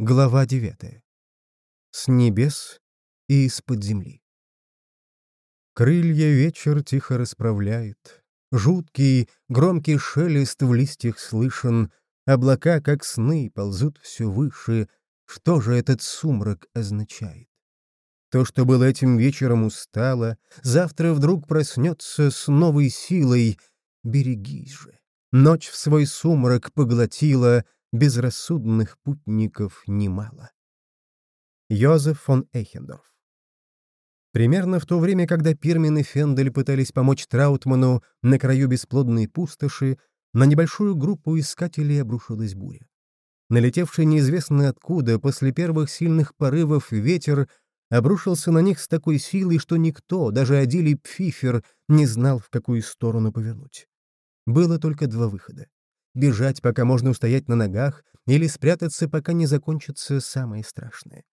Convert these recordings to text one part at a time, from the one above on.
Глава 9. С небес и из-под земли. Крылья вечер тихо расправляет. Жуткий, громкий шелест в листьях слышен. Облака, как сны, ползут все выше. Что же этот сумрак означает? То, что было этим вечером устало, завтра вдруг проснется с новой силой. Берегись же. Ночь в свой сумрак поглотила — безрассудных путников немало. Йозеф фон Эхендорф Примерно в то время, когда Пирмин и Фендель пытались помочь Траутману на краю бесплодной пустоши, на небольшую группу искателей обрушилась буря. Налетевший неизвестно откуда, после первых сильных порывов ветер обрушился на них с такой силой, что никто, даже Адилий Пфифер, не знал, в какую сторону повернуть. Было только два выхода бежать, пока можно устоять на ногах, или спрятаться, пока не закончится самое страшное.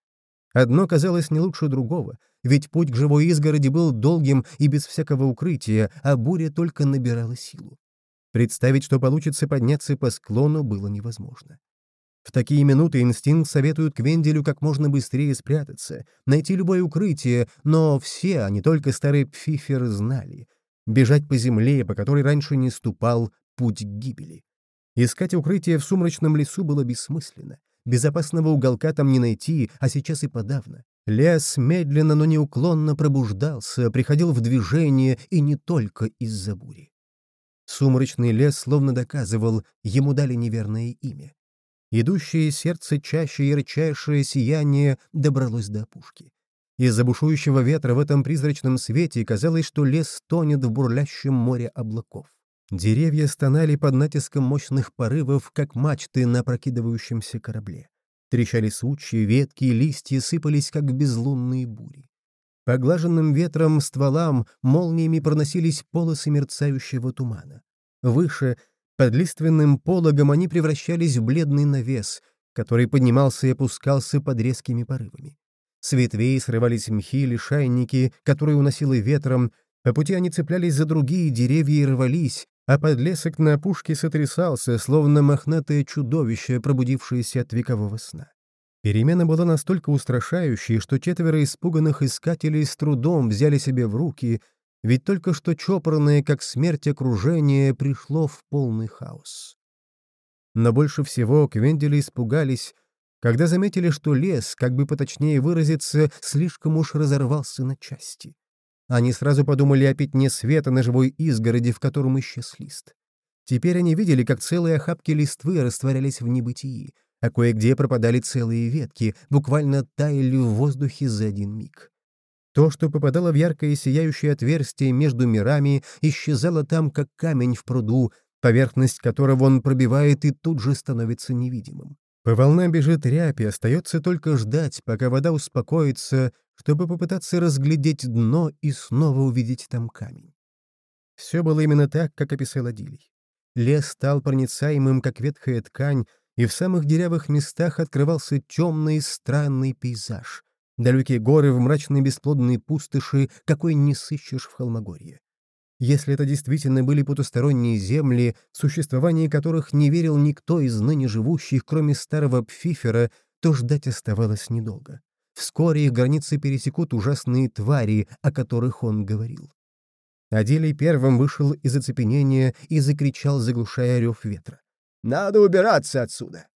Одно казалось не лучше другого, ведь путь к живой изгороди был долгим и без всякого укрытия, а буря только набирала силу. Представить, что получится подняться по склону, было невозможно. В такие минуты инстинкт советует Квенделю как можно быстрее спрятаться, найти любое укрытие, но все, а не только старый Пфифер, знали. Бежать по земле, по которой раньше не ступал, путь к гибели. Искать укрытие в сумрачном лесу было бессмысленно. Безопасного уголка там не найти, а сейчас и подавно. Лес медленно, но неуклонно пробуждался, приходил в движение, и не только из-за бури. Сумрачный лес словно доказывал, ему дали неверное имя. Идущее сердце чаще ярчайшее сияние добралось до опушки. Из-за бушующего ветра в этом призрачном свете казалось, что лес тонет в бурлящем море облаков. Деревья стонали под натиском мощных порывов, как мачты на прокидывающемся корабле. Трещали сучья, ветки и листья сыпались, как безлунные бури. Поглаженным ветром стволам молниями проносились полосы мерцающего тумана. Выше, под лиственным пологом, они превращались в бледный навес, который поднимался и опускался под резкими порывами. С ветвей срывались мхи или шайники, которые уносило ветром, по пути они цеплялись за другие деревья и рвались, а подлесок на опушке сотрясался, словно мохнатое чудовище, пробудившееся от векового сна. Перемена была настолько устрашающей, что четверо испуганных искателей с трудом взяли себе в руки, ведь только что чопорное, как смерть окружение, пришло в полный хаос. Но больше всего Квендели испугались, когда заметили, что лес, как бы поточнее выразиться, слишком уж разорвался на части. Они сразу подумали о пятне света на живой изгороди, в котором исчез лист. Теперь они видели, как целые охапки листвы растворялись в небытии, а кое-где пропадали целые ветки, буквально таяли в воздухе за один миг. То, что попадало в яркое сияющее отверстие между мирами, исчезало там, как камень в пруду, поверхность которого он пробивает и тут же становится невидимым. По волнам бежит рябь, и остается только ждать, пока вода успокоится, чтобы попытаться разглядеть дно и снова увидеть там камень. Все было именно так, как описал Адилий. Лес стал проницаемым, как ветхая ткань, и в самых деревых местах открывался темный странный пейзаж. Далекие горы в мрачной бесплодной пустоши, какой не сыщешь в Холмогорье. Если это действительно были потусторонние земли, в которых не верил никто из ныне живущих, кроме старого Пфифера, то ждать оставалось недолго. Вскоре их границы пересекут ужасные твари, о которых он говорил. Аделий первым вышел из оцепенения и закричал, заглушая рев ветра. «Надо убираться отсюда!»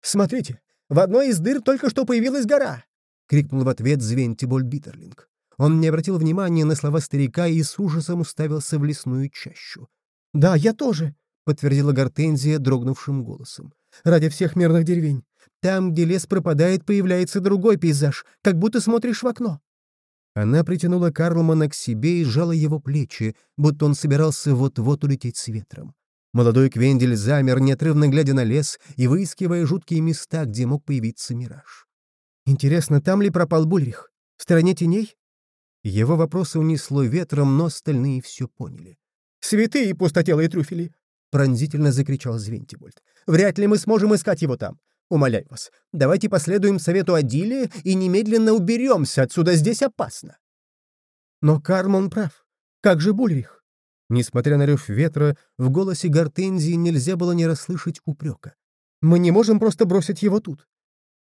«Смотрите, в одной из дыр только что появилась гора!» — крикнул в ответ Звентиболь Биттерлинг. Он не обратил внимания на слова старика и с ужасом уставился в лесную чащу. «Да, я тоже», — подтвердила Гортензия дрогнувшим голосом. «Ради всех мирных деревень. Там, где лес пропадает, появляется другой пейзаж, как будто смотришь в окно». Она притянула Карлмана к себе и сжала его плечи, будто он собирался вот-вот улететь с ветром. Молодой Квендель замер, неотрывно глядя на лес и выискивая жуткие места, где мог появиться мираж. «Интересно, там ли пропал Бульрих? В стороне теней?» Его вопросы унесло ветром, но остальные все поняли. «Святые пустотелые трюфели!» — пронзительно закричал Звентибольд. «Вряд ли мы сможем искать его там. Умоляю вас, давайте последуем совету Адилия и немедленно уберемся отсюда, здесь опасно». Но Кармон прав. Как же Бульрих? Несмотря на рев ветра, в голосе Гортензии нельзя было не расслышать упрека. «Мы не можем просто бросить его тут».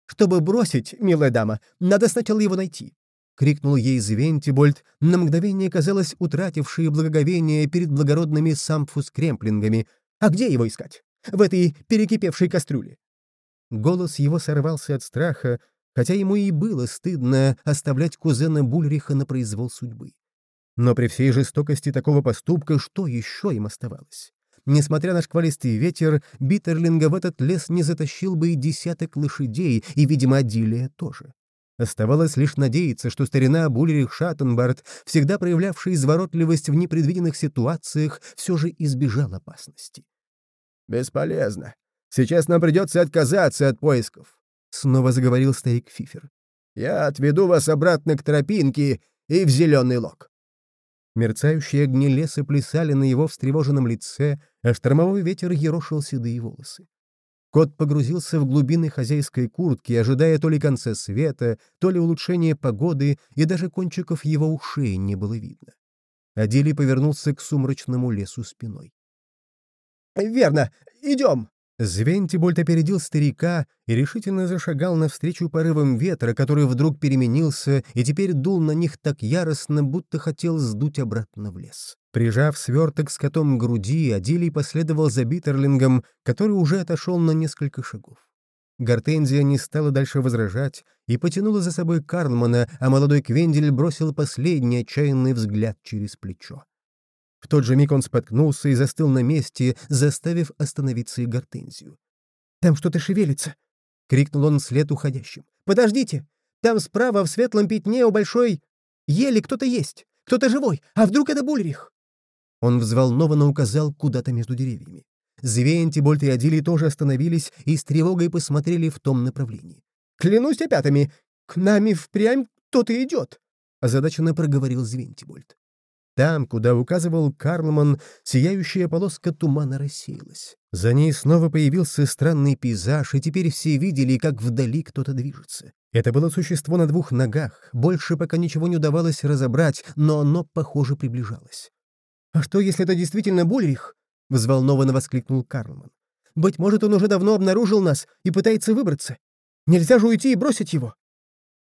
«Чтобы бросить, милая дама, надо сначала его найти», — крикнул ей Звентибольд, на мгновение казалось утративший благоговение перед благородными самфус-кремплингами. «А где его искать? В этой перекипевшей кастрюле?» Голос его сорвался от страха, хотя ему и было стыдно оставлять кузена Бульриха на произвол судьбы. Но при всей жестокости такого поступка что еще им оставалось? Несмотря на шквалистый ветер, Биттерлинга в этот лес не затащил бы и десяток лошадей, и, видимо, Адилия тоже. Оставалось лишь надеяться, что старина Бульрих Шаттенбард, всегда проявлявший изворотливость в непредвиденных ситуациях, все же избежал опасности. «Бесполезно. Сейчас нам придется отказаться от поисков», — снова заговорил старик Фифер. «Я отведу вас обратно к тропинке и в зеленый лог». Мерцающие огни леса плясали на его встревоженном лице, а штормовой ветер ерошил седые волосы. Кот погрузился в глубины хозяйской куртки, ожидая то ли конца света, то ли улучшения погоды, и даже кончиков его ушей не было видно. Адилий повернулся к сумрачному лесу спиной. «Верно, идем!» Звентибольд опередил старика и решительно зашагал навстречу порывам ветра, который вдруг переменился и теперь дул на них так яростно, будто хотел сдуть обратно в лес. Прижав сверток с котом к груди, Адилий последовал за Биттерлингом, который уже отошел на несколько шагов. Гортензия не стала дальше возражать и потянула за собой Карлмана, а молодой Квендель бросил последний отчаянный взгляд через плечо. В тот же миг он споткнулся и застыл на месте, заставив остановиться и гортензию. «Там что-то шевелится!» — крикнул он вслед уходящим. «Подождите! Там справа в светлом пятне у большой ели кто-то есть! Кто-то живой! А вдруг это Бульрих?» Он взволнованно указал куда-то между деревьями. Звеянти, Больт и Адили тоже остановились и с тревогой посмотрели в том направлении. «Клянусь опятами, к нами впрямь кто-то идет!» — озадаченно проговорил Звентибольд. Там, куда указывал Карлман, сияющая полоска тумана рассеялась. За ней снова появился странный пейзаж, и теперь все видели, как вдали кто-то движется. Это было существо на двух ногах, больше пока ничего не удавалось разобрать, но оно, похоже, приближалось. «А что, если это действительно Бульрих?» — взволнованно воскликнул Карлман. «Быть может, он уже давно обнаружил нас и пытается выбраться. Нельзя же уйти и бросить его!»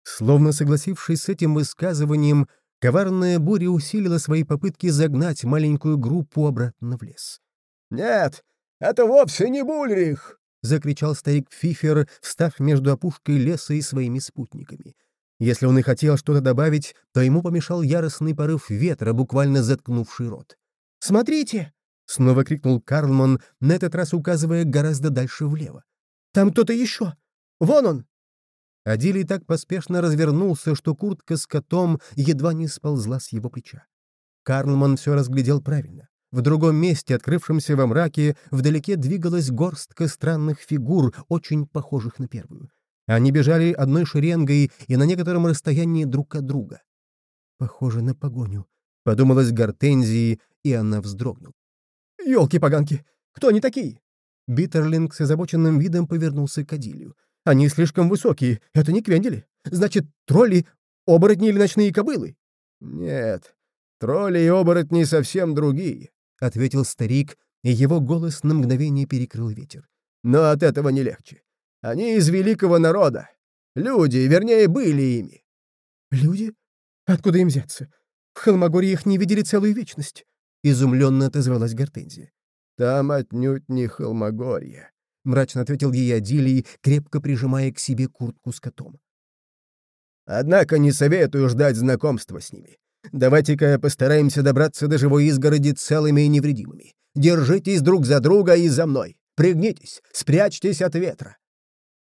Словно согласившись с этим высказыванием, Коварная буря усилила свои попытки загнать маленькую группу обратно в лес. «Нет, это вовсе не Бульрих!» — закричал старик Фифер, встав между опушкой леса и своими спутниками. Если он и хотел что-то добавить, то ему помешал яростный порыв ветра, буквально заткнувший рот. «Смотрите!» — снова крикнул Карлман, на этот раз указывая гораздо дальше влево. «Там кто-то еще! Вон он!» Адилий так поспешно развернулся, что куртка с котом едва не сползла с его плеча. Карлман все разглядел правильно. В другом месте, открывшемся во мраке, вдалеке двигалась горстка странных фигур, очень похожих на первую. Они бежали одной шеренгой и на некотором расстоянии друг от друга. «Похоже на погоню», — подумалась Гортензии, и она вздрогнула. «Елки-поганки! Кто они такие?» Биттерлинг с озабоченным видом повернулся к Адилию. Они слишком высокие. Это не квендели. Значит, тролли, оборотни или ночные кобылы?» «Нет, тролли и оборотни совсем другие», — ответил старик, и его голос на мгновение перекрыл ветер. «Но от этого не легче. Они из великого народа. Люди, вернее, были ими». «Люди? Откуда им взяться? В Холмогорье их не видели целую вечность», — изумленно отозвалась Гортензия. «Там отнюдь не Холмогорье», — мрачно ответил ей Адилий, крепко прижимая к себе куртку с котом. «Однако не советую ждать знакомства с ними. Давайте-ка постараемся добраться до живой изгороди целыми и невредимыми. Держитесь друг за друга и за мной. Пригнитесь, спрячьтесь от ветра».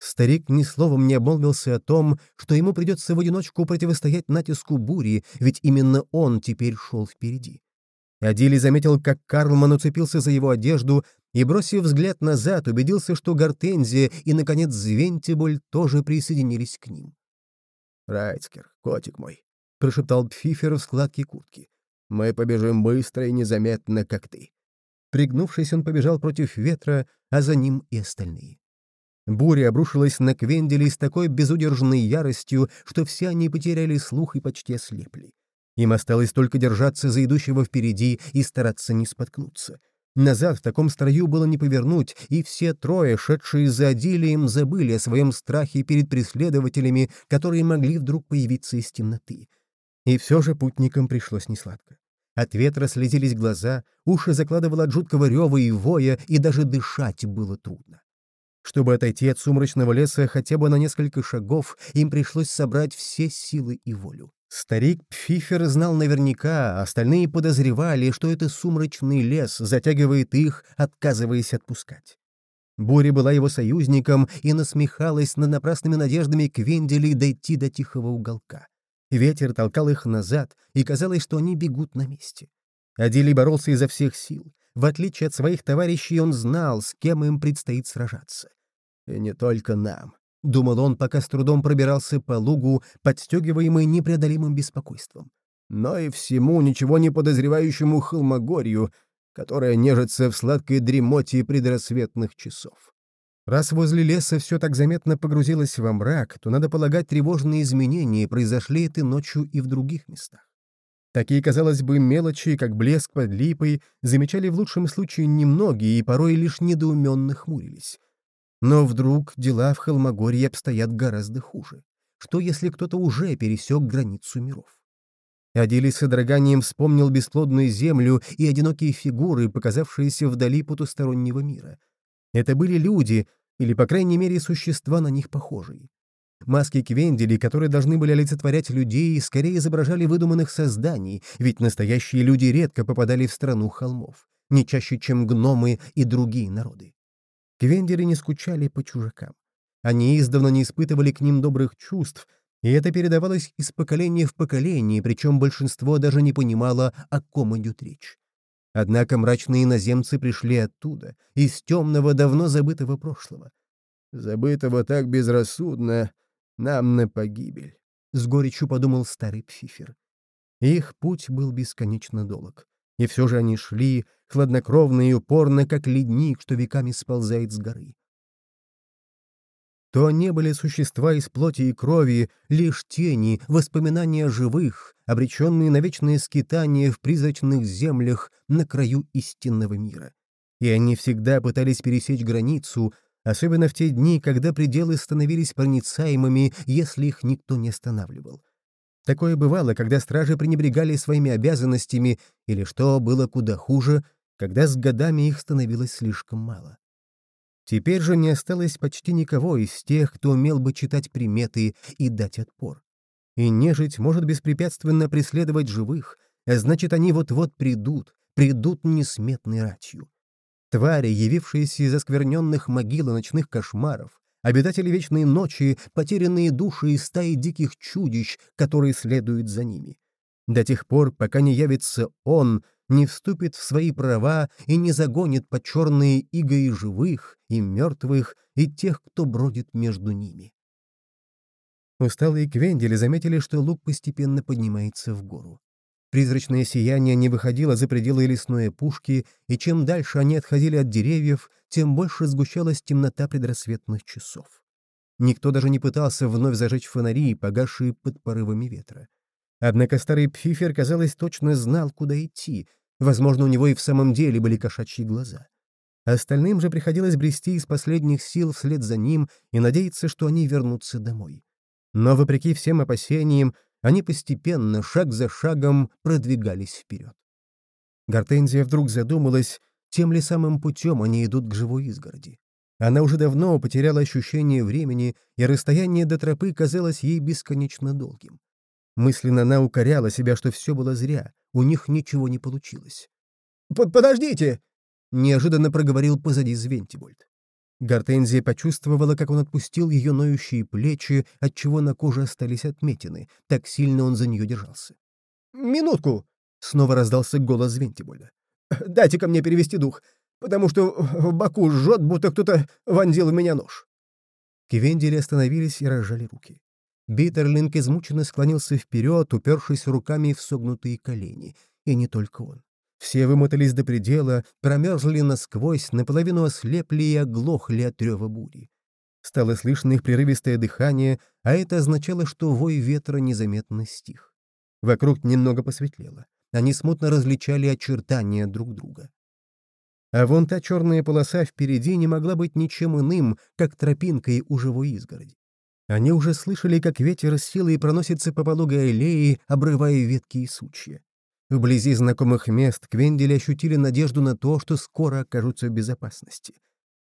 Старик ни словом не обмолвился о том, что ему придется в одиночку противостоять натиску бури, ведь именно он теперь шел впереди. Адилий заметил, как Карлман уцепился за его одежду и, бросив взгляд назад, убедился, что Гортензия и, наконец, Звентиболь тоже присоединились к ним. «Райцкер, котик мой», — прошептал Пфифер в складке куртки. «Мы побежим быстро и незаметно, как ты». Пригнувшись, он побежал против ветра, а за ним и остальные. Буря обрушилась на Квенделей с такой безудержной яростью, что все они потеряли слух и почти ослепли. Им осталось только держаться за идущего впереди и стараться не споткнуться. Назад в таком строю было не повернуть, и все трое, шедшие за Адилием, забыли о своем страхе перед преследователями, которые могли вдруг появиться из темноты. И все же путникам пришлось несладко. От ветра слезились глаза, уши закладывало от жуткого рева и воя, и даже дышать было трудно. Чтобы отойти от сумрачного леса хотя бы на несколько шагов, им пришлось собрать все силы и волю. Старик Пфифер знал наверняка, остальные подозревали, что это сумрачный лес затягивает их, отказываясь отпускать. Буря была его союзником и насмехалась над напрасными надеждами Квенделей дойти до тихого уголка. Ветер толкал их назад, и казалось, что они бегут на месте. Адилий боролся изо всех сил. В отличие от своих товарищей, он знал, с кем им предстоит сражаться. И не только нам, — думал он, пока с трудом пробирался по лугу, подстегиваемый непреодолимым беспокойством. Но и всему ничего не подозревающему холмогорью, которая нежится в сладкой дремоте предрассветных часов. Раз возле леса все так заметно погрузилось во мрак, то, надо полагать, тревожные изменения произошли этой ночью и в других местах. Такие, казалось бы, мелочи, как блеск под липой, замечали в лучшем случае немногие и порой лишь недоуменно хмурились. Но вдруг дела в Холмогорье обстоят гораздо хуже. Что, если кто-то уже пересек границу миров? Адилий с содроганием вспомнил бесплодную землю и одинокие фигуры, показавшиеся вдали потустороннего мира. Это были люди, или, по крайней мере, существа на них похожие. Маски Квендели, которые должны были олицетворять людей, скорее изображали выдуманных созданий, ведь настоящие люди редко попадали в страну холмов, не чаще, чем гномы и другие народы. Квендели не скучали по чужакам. Они издавна не испытывали к ним добрых чувств, и это передавалось из поколения в поколение, причем большинство даже не понимало, о ком идет речь. Однако мрачные иноземцы пришли оттуда, из темного, давно забытого прошлого. «Забытого так безрассудно, нам на погибель», — с горечью подумал старый Пфифер. Их путь был бесконечно долг. И все же они шли, хладнокровно и упорно, как ледник, что веками сползает с горы. То не были существа из плоти и крови, лишь тени, воспоминания живых, обреченные на вечное скитание в призрачных землях на краю истинного мира. И они всегда пытались пересечь границу, особенно в те дни, когда пределы становились проницаемыми, если их никто не останавливал. Такое бывало, когда стражи пренебрегали своими обязанностями, или, что было куда хуже, когда с годами их становилось слишком мало. Теперь же не осталось почти никого из тех, кто умел бы читать приметы и дать отпор. И нежить может беспрепятственно преследовать живых, а значит, они вот-вот придут, придут несметной ратью. Твари, явившиеся из оскверненных могил и ночных кошмаров, обитатели вечной ночи, потерянные души и стаи диких чудищ, которые следуют за ними. До тех пор, пока не явится он, не вступит в свои права и не загонит под черные иго живых, и мертвых, и тех, кто бродит между ними. Усталые Квендели заметили, что лук постепенно поднимается в гору. Призрачное сияние не выходило за пределы лесной пушки, и чем дальше они отходили от деревьев, тем больше сгущалась темнота предрассветных часов. Никто даже не пытался вновь зажечь фонари, погасшие под порывами ветра. Однако старый Пфифер, казалось, точно знал, куда идти. Возможно, у него и в самом деле были кошачьи глаза. Остальным же приходилось брести из последних сил вслед за ним и надеяться, что они вернутся домой. Но, вопреки всем опасениям, они постепенно, шаг за шагом, продвигались вперед. Гортензия вдруг задумалась, тем ли самым путем они идут к живой изгороди. Она уже давно потеряла ощущение времени, и расстояние до тропы казалось ей бесконечно долгим. Мысленно она укоряла себя, что все было зря, у них ничего не получилось. «Подождите!» — неожиданно проговорил позади Звентибольд. Гортензия почувствовала, как он отпустил ее ноющие плечи, отчего на коже остались отметины. Так сильно он за нее держался. «Минутку!» — снова раздался голос Звентибольда. «Дайте-ка мне перевести дух, потому что в боку жжет, будто кто-то вонзил в меня нож». Квендели остановились и разжали руки. Биттерлинг измученно склонился вперед, упершись руками в согнутые колени. И не только он. Все вымотались до предела, промерзли насквозь, наполовину ослепли и оглохли от рева бури. Стало слышно их прерывистое дыхание, а это означало, что вой ветра незаметно стих. Вокруг немного посветлело. Они смутно различали очертания друг друга. А вон та черная полоса впереди не могла быть ничем иным, как тропинкой у живой изгороди. Они уже слышали, как ветер с силой проносится по пологой аллее, обрывая ветки и сучья. Вблизи знакомых мест Квендели ощутили надежду на то, что скоро окажутся в безопасности.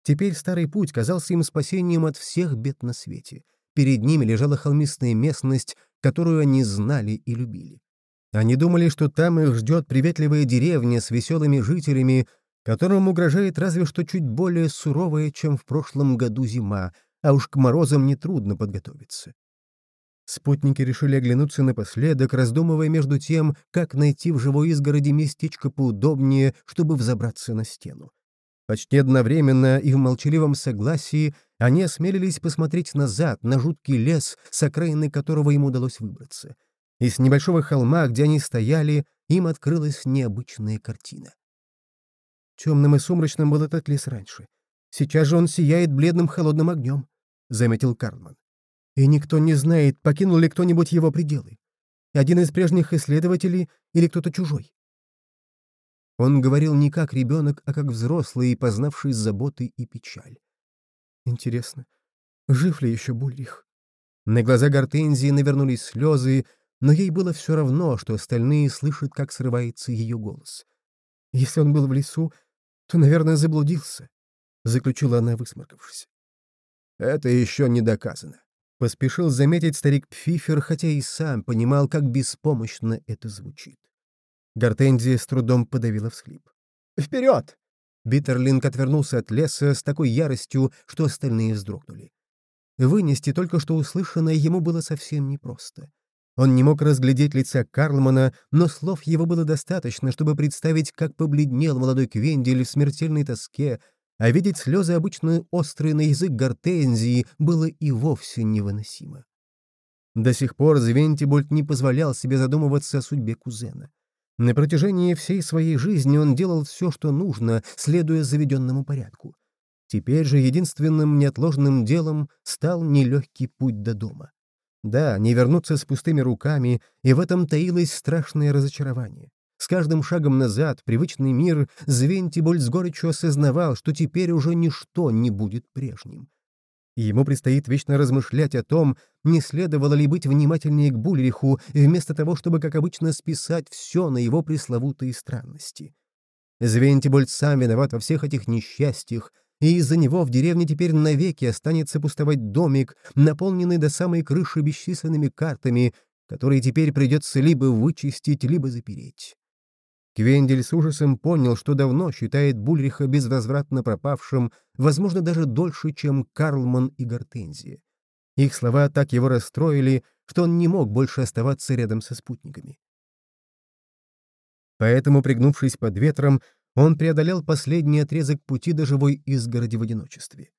Теперь старый путь казался им спасением от всех бед на свете. Перед ними лежала холмистая местность, которую они знали и любили. Они думали, что там их ждет приветливая деревня с веселыми жителями, которым угрожает разве что чуть более суровая, чем в прошлом году зима, а уж к морозам нетрудно подготовиться. Спутники решили оглянуться напоследок, раздумывая между тем, как найти в живой изгороди местечко поудобнее, чтобы взобраться на стену. Почти одновременно и в молчаливом согласии они осмелились посмотреть назад, на жуткий лес, с окраины которого им удалось выбраться. И с небольшого холма, где они стояли, им открылась необычная картина. Темным и сумрачным был этот лес раньше. Сейчас же он сияет бледным холодным огнем. — заметил Карлман. «И никто не знает, покинул ли кто-нибудь его пределы. Один из прежних исследователей или кто-то чужой». Он говорил не как ребенок, а как взрослый, познавший заботы и печаль. Интересно, жив ли еще Бульрих? На глаза Гортензии навернулись слезы, но ей было все равно, что остальные слышат, как срывается ее голос. Если он был в лесу, то, наверное, заблудился, — заключила она, высморкавшись. Это еще не доказано. Поспешил заметить старик Пфифер, хотя и сам понимал, как беспомощно это звучит. Гортензия с трудом подавила всхлип. «Вперед!» Биттерлинг отвернулся от леса с такой яростью, что остальные вздрогнули. Вынести только что услышанное ему было совсем непросто. Он не мог разглядеть лица Карлмана, но слов его было достаточно, чтобы представить, как побледнел молодой Квендель в смертельной тоске, а видеть слезы, обычно острые на язык гортензии, было и вовсе невыносимо. До сих пор Звентибольд не позволял себе задумываться о судьбе кузена. На протяжении всей своей жизни он делал все, что нужно, следуя заведенному порядку. Теперь же единственным неотложным делом стал нелегкий путь до дома. Да, не вернуться с пустыми руками, и в этом таилось страшное разочарование. С каждым шагом назад привычный мир Звентиболь с горечью осознавал, что теперь уже ничто не будет прежним. Ему предстоит вечно размышлять о том, не следовало ли быть внимательнее к Бульриху, вместо того, чтобы, как обычно, списать все на его пресловутые странности. Звентибольд сам виноват во всех этих несчастьях, и из-за него в деревне теперь навеки останется пустовать домик, наполненный до самой крыши бесчисленными картами, которые теперь придется либо вычистить, либо запереть. Квендель с ужасом понял, что давно считает Бульриха безвозвратно пропавшим, возможно, даже дольше, чем Карлман и Гортензия. Их слова так его расстроили, что он не мог больше оставаться рядом со спутниками. Поэтому, пригнувшись под ветром, он преодолел последний отрезок пути до живой изгороди в одиночестве.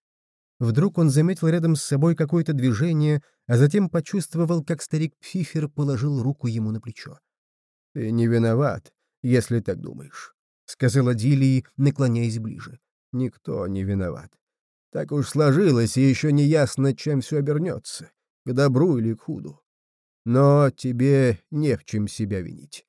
Вдруг он заметил рядом с собой какое-то движение, а затем почувствовал, как старик Пфифер положил руку ему на плечо. «Ты не виноват», если так думаешь», — сказала Дилии, наклоняясь ближе. «Никто не виноват. Так уж сложилось, и еще не ясно, чем все обернется, к добру или к худу. Но тебе не в чем себя винить».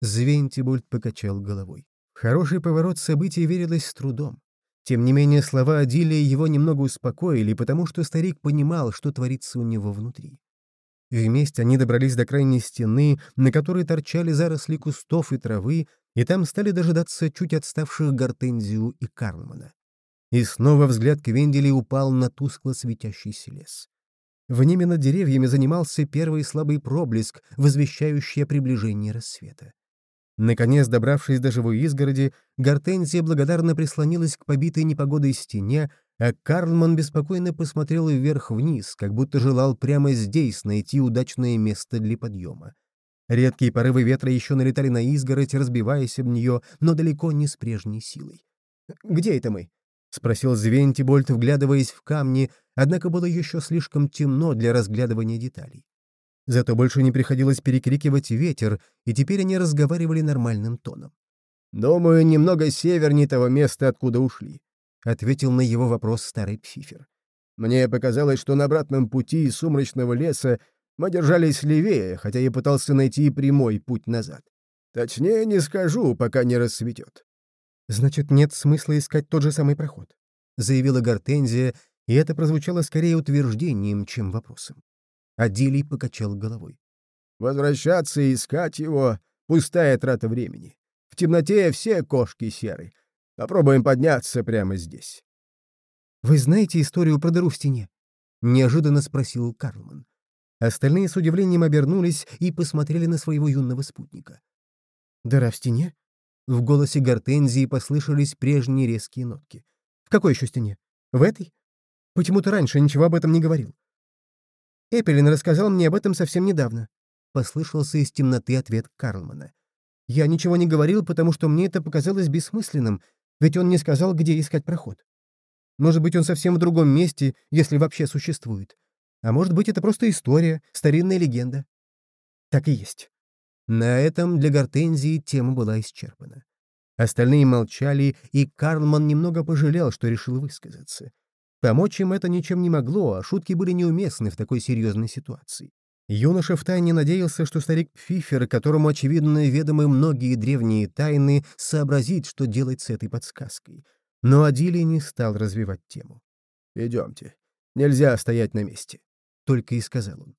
Звентибульт покачал головой. Хороший поворот событий верилось с трудом. Тем не менее, слова Адилии его немного успокоили, потому что старик понимал, что творится у него внутри. Вместе они добрались до крайней стены, на которой торчали заросли кустов и травы, и там стали дожидаться чуть отставших Гортензию и Карлмана. И снова взгляд Квендели упал на тускло светящийся лес. В ними над деревьями занимался первый слабый проблеск, возвещающий о приближении рассвета. Наконец, добравшись до живой изгороди, Гортензия благодарно прислонилась к побитой непогодой стене, а Карлман беспокойно посмотрел вверх-вниз, как будто желал прямо здесь найти удачное место для подъема. Редкие порывы ветра еще налетали на изгородь, разбиваясь об нее, но далеко не с прежней силой. «Где это мы?» — спросил Звентибольд, вглядываясь в камни, однако было еще слишком темно для разглядывания деталей. Зато больше не приходилось перекрикивать ветер, и теперь они разговаривали нормальным тоном. «Думаю, немного севернее того места, откуда ушли. — ответил на его вопрос старый Пфифер. «Мне показалось, что на обратном пути из сумрачного леса мы держались левее, хотя я пытался найти прямой путь назад. Точнее не скажу, пока не рассветет». «Значит, нет смысла искать тот же самый проход», — заявила Гортензия, и это прозвучало скорее утверждением, чем вопросом. Адилий покачал головой. «Возвращаться и искать его — пустая трата времени. В темноте все кошки серы. Попробуем подняться прямо здесь». «Вы знаете историю про дыру в стене?» — неожиданно спросил Карлман. Остальные с удивлением обернулись и посмотрели на своего юного спутника. «Дыра в стене?» В голосе Гортензии послышались прежние резкие нотки. «В какой еще стене? В этой? Почему ты раньше ничего об этом не говорил?» «Эпелин рассказал мне об этом совсем недавно», — послышался из темноты ответ Карлмана. «Я ничего не говорил, потому что мне это показалось бессмысленным, ведь он не сказал, где искать проход. Может быть, он совсем в другом месте, если вообще существует. А может быть, это просто история, старинная легенда. Так и есть. На этом для Гортензии тема была исчерпана. Остальные молчали, и Карлман немного пожалел, что решил высказаться. Помочь им это ничем не могло, а шутки были неуместны в такой серьезной ситуации. Юноша втайне надеялся, что старик Пфифер, которому, очевидно, ведомы многие древние тайны, сообразит, что делать с этой подсказкой. Но Адилий не стал развивать тему. «Идемте. Нельзя стоять на месте», — только и сказал он.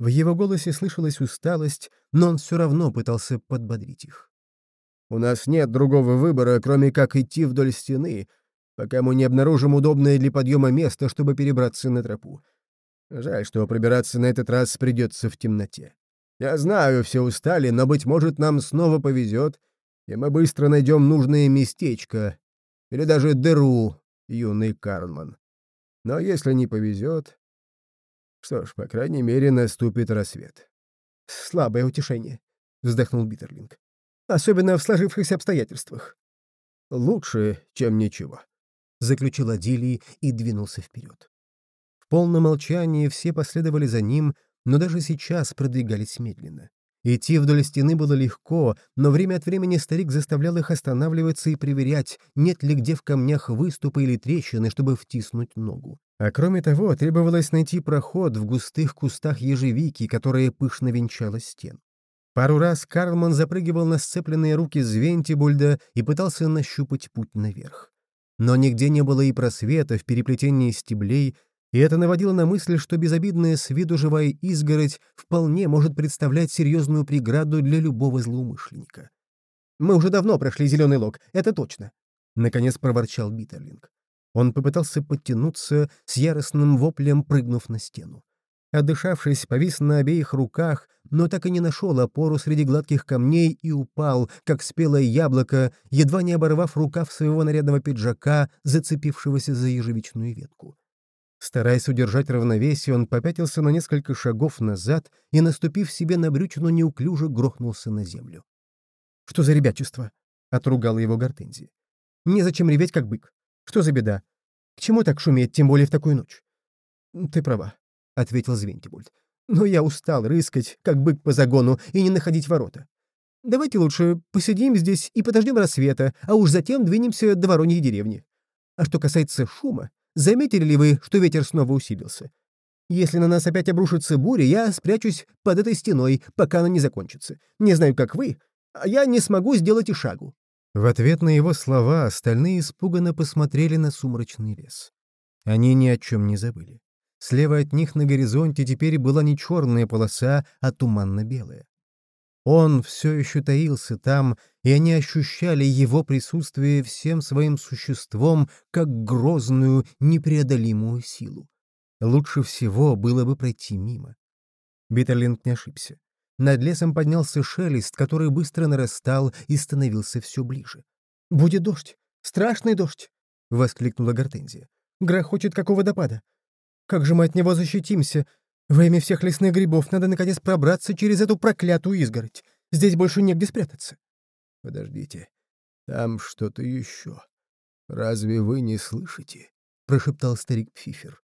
В его голосе слышалась усталость, но он все равно пытался подбодрить их. «У нас нет другого выбора, кроме как идти вдоль стены, пока мы не обнаружим удобное для подъема место, чтобы перебраться на тропу. Жаль, что пробираться на этот раз придется в темноте. Я знаю, все устали, но, быть может, нам снова повезет, и мы быстро найдем нужное местечко, или даже дыру, юный Карлман. Но если не повезет, что ж, по крайней мере, наступит рассвет. «Слабое утешение», — вздохнул Биттерлинг. «Особенно в сложившихся обстоятельствах». «Лучше, чем ничего», — заключил Адилий и двинулся вперед. Полном молчании все последовали за ним, но даже сейчас продвигались медленно. Идти вдоль стены было легко, но время от времени старик заставлял их останавливаться и проверять, нет ли где в камнях выступа или трещины, чтобы втиснуть ногу. А кроме того, требовалось найти проход в густых кустах ежевики, которая пышно венчала стен. Пару раз Карлман запрыгивал на сцепленные руки Звентибульда и пытался нащупать путь наверх. Но нигде не было и просвета в переплетении стеблей, и это наводило на мысль, что безобидная с виду живая изгородь вполне может представлять серьезную преграду для любого злоумышленника. «Мы уже давно прошли зеленый лог, это точно», — наконец проворчал Биттерлинг. Он попытался подтянуться, с яростным воплем прыгнув на стену. Отдышавшись, повис на обеих руках, но так и не нашел опору среди гладких камней и упал, как спелое яблоко, едва не оборвав рукав своего нарядного пиджака, зацепившегося за ежевичную ветку. Стараясь удержать равновесие, он попятился на несколько шагов назад и, наступив себе на брючину, неуклюже грохнулся на землю. «Что за ребячество?» — отругала его Гортензия. «Незачем реветь, как бык. Что за беда? К чему так шуметь, тем более в такую ночь?» «Ты права», — ответил Звентибульт. «Но я устал рыскать, как бык по загону, и не находить ворота. Давайте лучше посидим здесь и подождем рассвета, а уж затем двинемся до Вороньей деревни. А что касается шума, Заметили ли вы, что ветер снова усилился? Если на нас опять обрушится буря, я спрячусь под этой стеной, пока она не закончится. Не знаю, как вы, а я не смогу сделать и шагу». В ответ на его слова остальные испуганно посмотрели на сумрачный лес. Они ни о чем не забыли. Слева от них на горизонте теперь была не черная полоса, а туманно-белая. Он все еще таился там, и они ощущали его присутствие всем своим существом как грозную, непреодолимую силу. Лучше всего было бы пройти мимо. Биттерлинд не ошибся. Над лесом поднялся шелест, который быстро нарастал и становился все ближе. «Будет дождь! Страшный дождь!» — воскликнула Гортензия. «Грохочет, как у водопада. Как же мы от него защитимся, во имя всех лесных грибов надо наконец пробраться через эту проклятую изгородь. Здесь больше негде спрятаться. Подождите, там что-то еще. Разве вы не слышите? Прошептал старик Пфифер.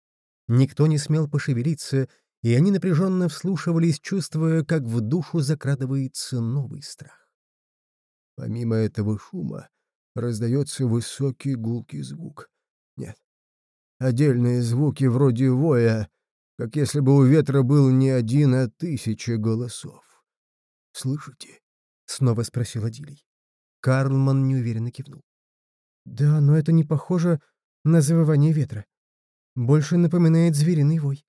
Никто не смел пошевелиться, и они напряженно вслушивались, чувствуя, как в душу закрадывается новый страх. Помимо этого шума раздается высокий гулкий звук. Нет, отдельные звуки вроде воя как если бы у ветра был не один, а тысяча голосов. «Слышите?» — снова спросил Адилий. Карлман неуверенно кивнул. Да, но это не похоже на завывание ветра. Больше напоминает звериный вой.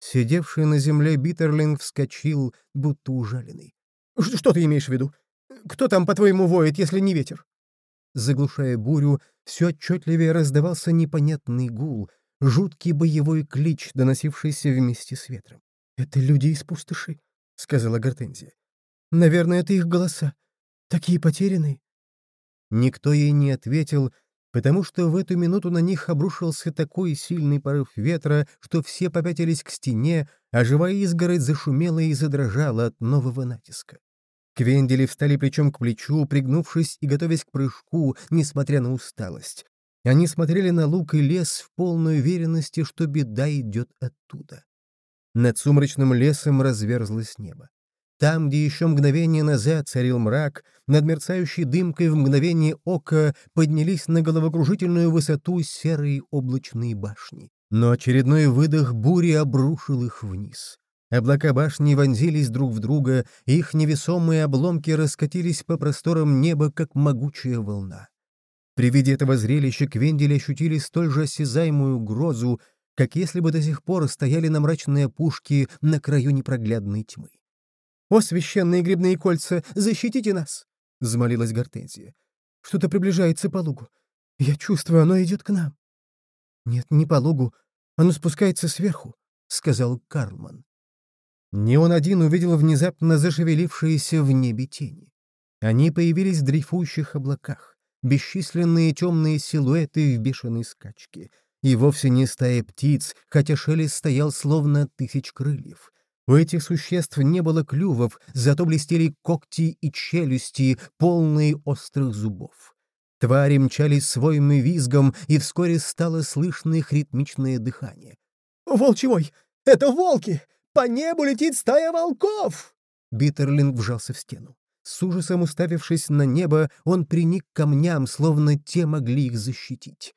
Сидевший на земле Биттерлинг вскочил, будто ужаленный. «Что ты имеешь в виду? Кто там, по-твоему, воет, если не ветер?» Заглушая бурю, все отчетливее раздавался непонятный гул, жуткий боевой клич, доносившийся вместе с ветром. «Это люди из пустоши», — сказала Гортензия. «Наверное, это их голоса. Такие потерянные». Никто ей не ответил, потому что в эту минуту на них обрушился такой сильный порыв ветра, что все попятились к стене, а живая изгородь зашумела и задрожала от нового натиска. Квендели встали плечом к плечу, пригнувшись и готовясь к прыжку, несмотря на усталость. Они смотрели на луг и лес в полной уверенности, что беда идет оттуда. Над сумрачным лесом разверзлось небо. Там, где еще мгновение назад царил мрак, над мерцающей дымкой в мгновение ока поднялись на головокружительную высоту серые облачные башни. Но очередной выдох бури обрушил их вниз. Облака башни вонзились друг в друга, их невесомые обломки раскатились по просторам неба, как могучая волна. При виде этого зрелища Квендели ощутили столь же осязаемую угрозу, как если бы до сих пор стояли на мрачной опушке на краю непроглядной тьмы. «О, священные грибные кольца, защитите нас!» — взмолилась Гортензия. «Что-то приближается по лугу. Я чувствую, оно идет к нам». «Нет, не по лугу. Оно спускается сверху», — сказал Карлман. Не он один увидел внезапно зашевелившиеся в небе тени. Они появились в дрейфующих облаках, бесчисленные темные силуэты в бешеной скачке. И вовсе не стая птиц, хотя шелест стоял словно тысяч крыльев. У этих существ не было клювов, зато блестели когти и челюсти, полные острых зубов. Твари мчались своим визгом, и вскоре стало слышно их ритмичное дыхание. «Волчевой! Это волки! По небу летит стая волков!» Биттерлинг вжался в стену. С ужасом уставившись на небо, он приник к камням, словно те могли их защитить.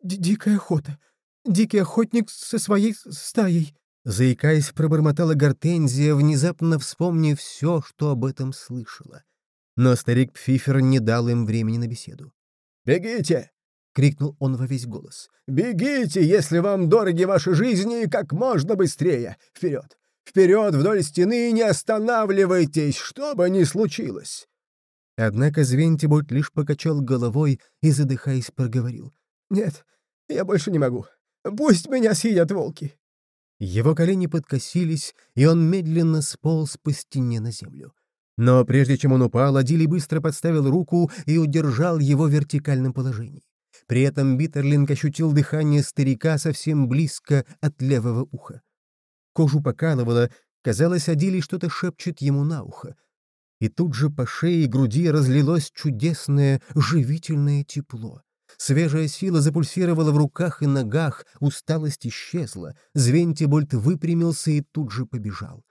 «Дикая охота! Дикий охотник со своей стаей!» Заикаясь, пробормотала Гортензия, внезапно вспомнив все, что об этом слышала. Но старик Пфифер не дал им времени на беседу. «Бегите!» — крикнул он во весь голос. «Бегите, если вам дороги ваши жизни, как можно быстрее! Вперед! Вперед вдоль стены и не останавливайтесь, что бы ни случилось!» Однако Звентибольд лишь покачал головой и, задыхаясь, проговорил. «Нет, я больше не могу. Пусть меня съедят волки!» Его колени подкосились, и он медленно сполз по стене на землю. Но прежде чем он упал, Адили быстро подставил руку и удержал его в вертикальном положении. При этом Биттерлинг ощутил дыхание старика совсем близко от левого уха. Кожу покалывало, казалось, Адили что-то шепчет ему на ухо. И тут же по шее и груди разлилось чудесное, живительное тепло. Свежая сила запульсировала в руках и ногах, усталость исчезла, Звентибольд выпрямился и тут же побежал.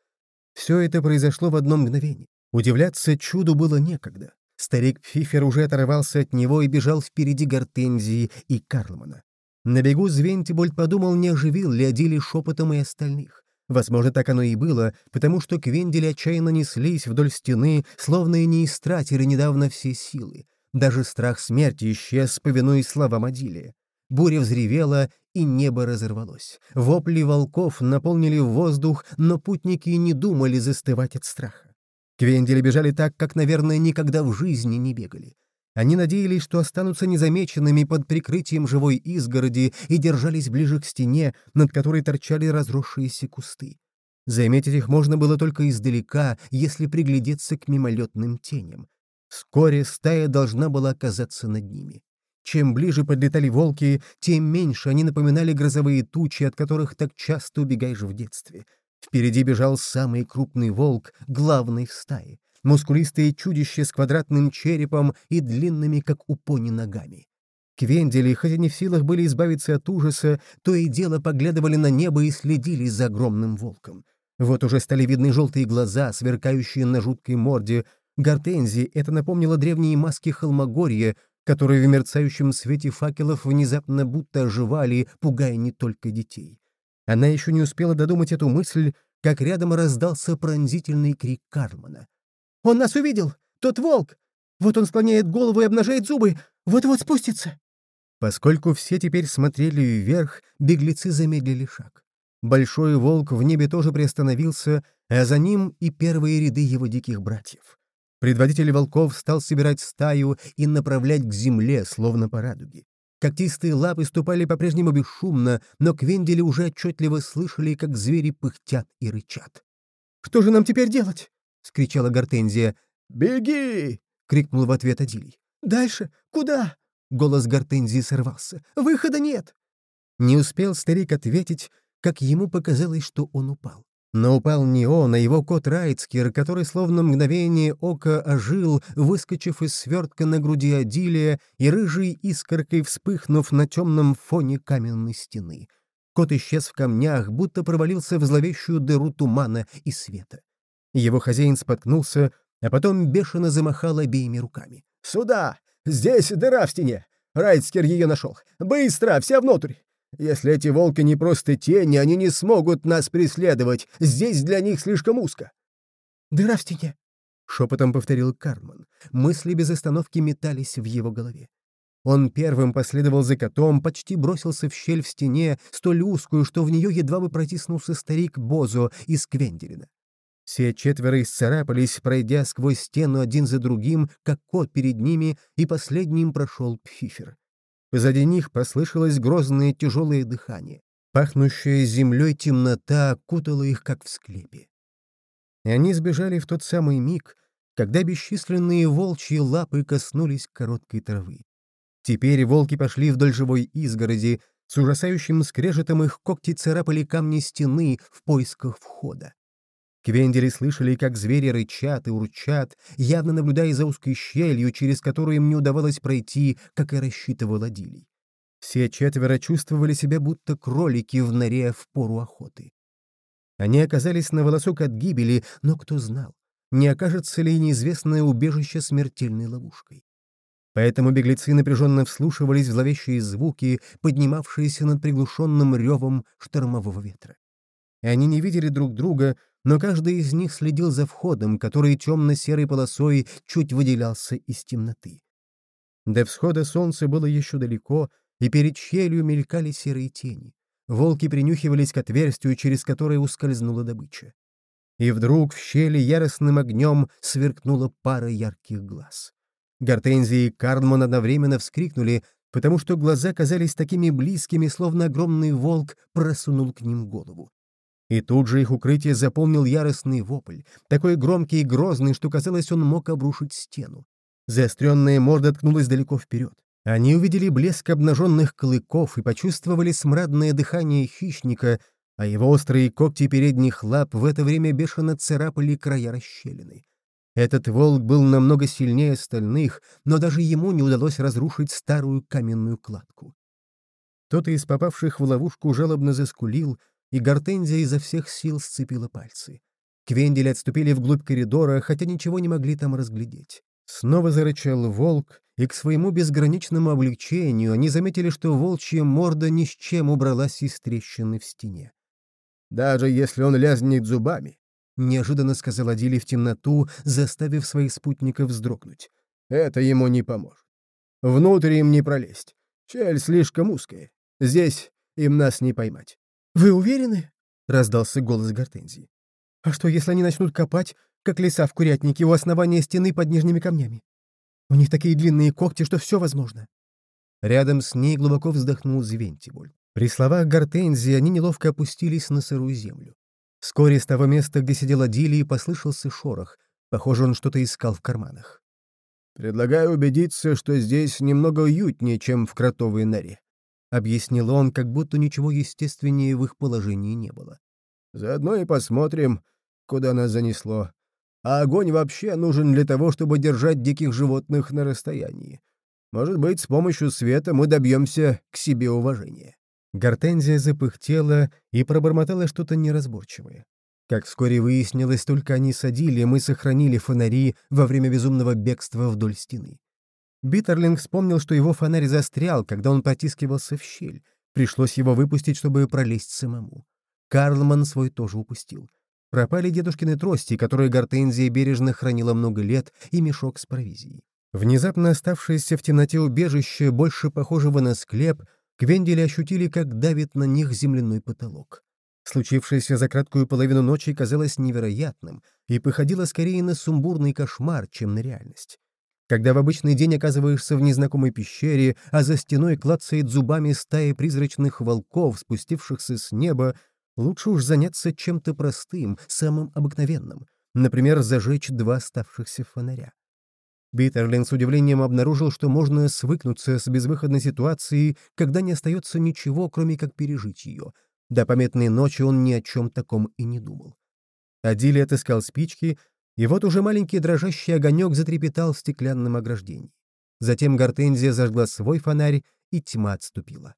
Все это произошло в одно мгновение. Удивляться чуду было некогда. Старик Фифер уже оторвался от него и бежал впереди Гортензии и Карлмана. На бегу Звентибольд подумал, не оживил ли Адили шепотом и остальных. Возможно, так оно и было, потому что Квендели отчаянно неслись вдоль стены, словно и не истратили недавно все силы. Даже страх смерти исчез, повинуясь словам Адилия. Буря взревела, и небо разорвалось. Вопли волков наполнили воздух, но путники не думали застывать от страха. Квендели бежали так, как, наверное, никогда в жизни не бегали. Они надеялись, что останутся незамеченными под прикрытием живой изгороди и держались ближе к стене, над которой торчали разросшиеся кусты. Заметить их можно было только издалека, если приглядеться к мимолетным теням. Вскоре стая должна была оказаться над ними. Чем ближе подлетали волки, тем меньше они напоминали грозовые тучи, от которых так часто убегаешь в детстве. Впереди бежал самый крупный волк, главный в стае. Мускулистое чудище с квадратным черепом и длинными, как у пони, ногами. Квендели, хотя не в силах были избавиться от ужаса, то и дело поглядывали на небо и следили за огромным волком. Вот уже стали видны желтые глаза, сверкающие на жуткой морде, Гортензии это напомнило древние маски Холмогорья, которые в мерцающем свете факелов внезапно будто оживали, пугая не только детей. Она еще не успела додумать эту мысль, как рядом раздался пронзительный крик Кармана. «Он нас увидел! Тот волк! Вот он склоняет голову и обнажает зубы. Вот-вот спустится!» Поскольку все теперь смотрели вверх, беглецы замедлили шаг. Большой волк в небе тоже приостановился, а за ним и первые ряды его диких братьев. Предводитель волков стал собирать стаю и направлять к земле, словно по радуге. Когтистые лапы ступали по-прежнему бесшумно, но Квендели уже отчетливо слышали, как звери пыхтят и рычат. «Что же нам теперь делать?» — скричала Гортензия. «Беги!» — крикнул в ответ Адилий. «Дальше? Куда?» — голос Гортензии сорвался. «Выхода нет!» Не успел старик ответить, как ему показалось, что он упал. Но упал не он, а его кот Райцкер, который словно мгновение ока ожил, выскочив из свертка на груди Адилия и рыжей искоркой вспыхнув на темном фоне каменной стены. Кот исчез в камнях, будто провалился в зловещую дыру тумана и света. Его хозяин споткнулся, а потом бешено замахал обеими руками. «Сюда! Здесь дыра в стене! Райцкер ее нашел! Быстро! Все внутрь! Если эти волки не просто тени, они не смогут нас преследовать. Здесь для них слишком узко. «Дыра в стене!» — шепотом повторил Карман. Мысли без остановки метались в его голове. Он первым последовал за котом, почти бросился в щель в стене, столь узкую, что в нее едва бы протиснулся старик Бозо из Квенделина. Все четверо исцарапались, пройдя сквозь стену один за другим, как кот перед ними, и последним прошел Пфифер. Позади них послышалось грозное тяжелое дыхание. Пахнущая землей темнота окутала их, как в склепе. И они сбежали в тот самый миг, когда бесчисленные волчьи лапы коснулись короткой травы. Теперь волки пошли вдоль живой изгороди, с ужасающим скрежетом их когти царапали камни стены в поисках входа. Квендели слышали, как звери рычат и урчат, явно наблюдая за узкой щелью, через которую им не удавалось пройти, как и рассчитывал Адилий. Все четверо чувствовали себя будто кролики в норе в пору охоты. Они оказались на волосок от гибели, но кто знал, не окажется ли неизвестное убежище смертельной ловушкой. Поэтому беглецы напряженно вслушивались в зловещие звуки, поднимавшиеся над приглушенным ревом штормового ветра. И они не видели друг друга, но каждый из них следил за входом, который темно-серой полосой чуть выделялся из темноты. До всхода солнца было еще далеко, и перед щелью мелькали серые тени. Волки принюхивались к отверстию, через которое ускользнула добыча. И вдруг в щели яростным огнем сверкнула пара ярких глаз. Гортензия и Карлман одновременно вскрикнули, потому что глаза казались такими близкими, словно огромный волк просунул к ним голову. И тут же их укрытие заполнил яростный вопль, такой громкий и грозный, что, казалось, он мог обрушить стену. Заостренная морда ткнулась далеко вперед. Они увидели блеск обнаженных клыков и почувствовали смрадное дыхание хищника, а его острые когти передних лап в это время бешено царапали края расщелины. Этот волк был намного сильнее остальных, но даже ему не удалось разрушить старую каменную кладку. Кто-то из попавших в ловушку жалобно заскулил, и Гортензия изо всех сил сцепила пальцы. Квендели отступили вглубь коридора, хотя ничего не могли там разглядеть. Снова зарычал волк, и к своему безграничному облегчению они заметили, что волчья морда ни с чем убралась из трещины в стене. «Даже если он лязнет зубами», — неожиданно сказал Адили в темноту, заставив своих спутников вздрогнуть. «Это ему не поможет. Внутрь им не пролезть. Чель слишком узкая. Здесь им нас не поймать. «Вы уверены?» — раздался голос Гортензии. «А что, если они начнут копать, как леса в курятнике у основания стены под нижними камнями? У них такие длинные когти, что все возможно». Рядом с ней глубоко вздохнул Звентибуль. При словах Гортензии они неловко опустились на сырую землю. Вскоре с того места, где сидела Дилли, послышался шорох. Похоже, он что-то искал в карманах. «Предлагаю убедиться, что здесь немного уютнее, чем в кротовой норе», — объяснил он, как будто ничего естественнее в их положении не было. «Заодно и посмотрим, куда нас занесло. А огонь вообще нужен для того, чтобы держать диких животных на расстоянии. Может быть, с помощью света мы добьемся к себе уважения». Гортензия запыхтела и пробормотала что-то неразборчивое. Как вскоре выяснилось, только они садили, мы сохранили фонари во время безумного бегства вдоль стены. Биттерлинг вспомнил, что его фонарь застрял, когда он протискивался в щель. Пришлось его выпустить, чтобы пролезть самому. Карлман свой тоже упустил. Пропали дедушкины трости, которые Гортензия бережно хранила много лет, и мешок с провизией. Внезапно оставшееся в темноте убежище, больше похожего на склеп, Квендели ощутили, как давит на них земляной потолок. Случившееся за краткую половину ночи казалось невероятным и походило скорее на сумбурный кошмар, чем на реальность. Когда в обычный день оказываешься в незнакомой пещере, а за стеной клацает зубами стаи призрачных волков, спустившихся с неба, лучше уж заняться чем-то простым, самым обыкновенным, например, зажечь два оставшихся фонаря. Биттерлин с удивлением обнаружил, что можно свыкнуться с безвыходной ситуацией, когда не остается ничего, кроме как пережить ее. До пометной ночи он ни о чем таком и не думал. Адили отыскал спички, и вот уже маленький дрожащий огонек затрепетал в стеклянном ограждении. Затем гортензия зажгла свой фонарь, и тьма отступила.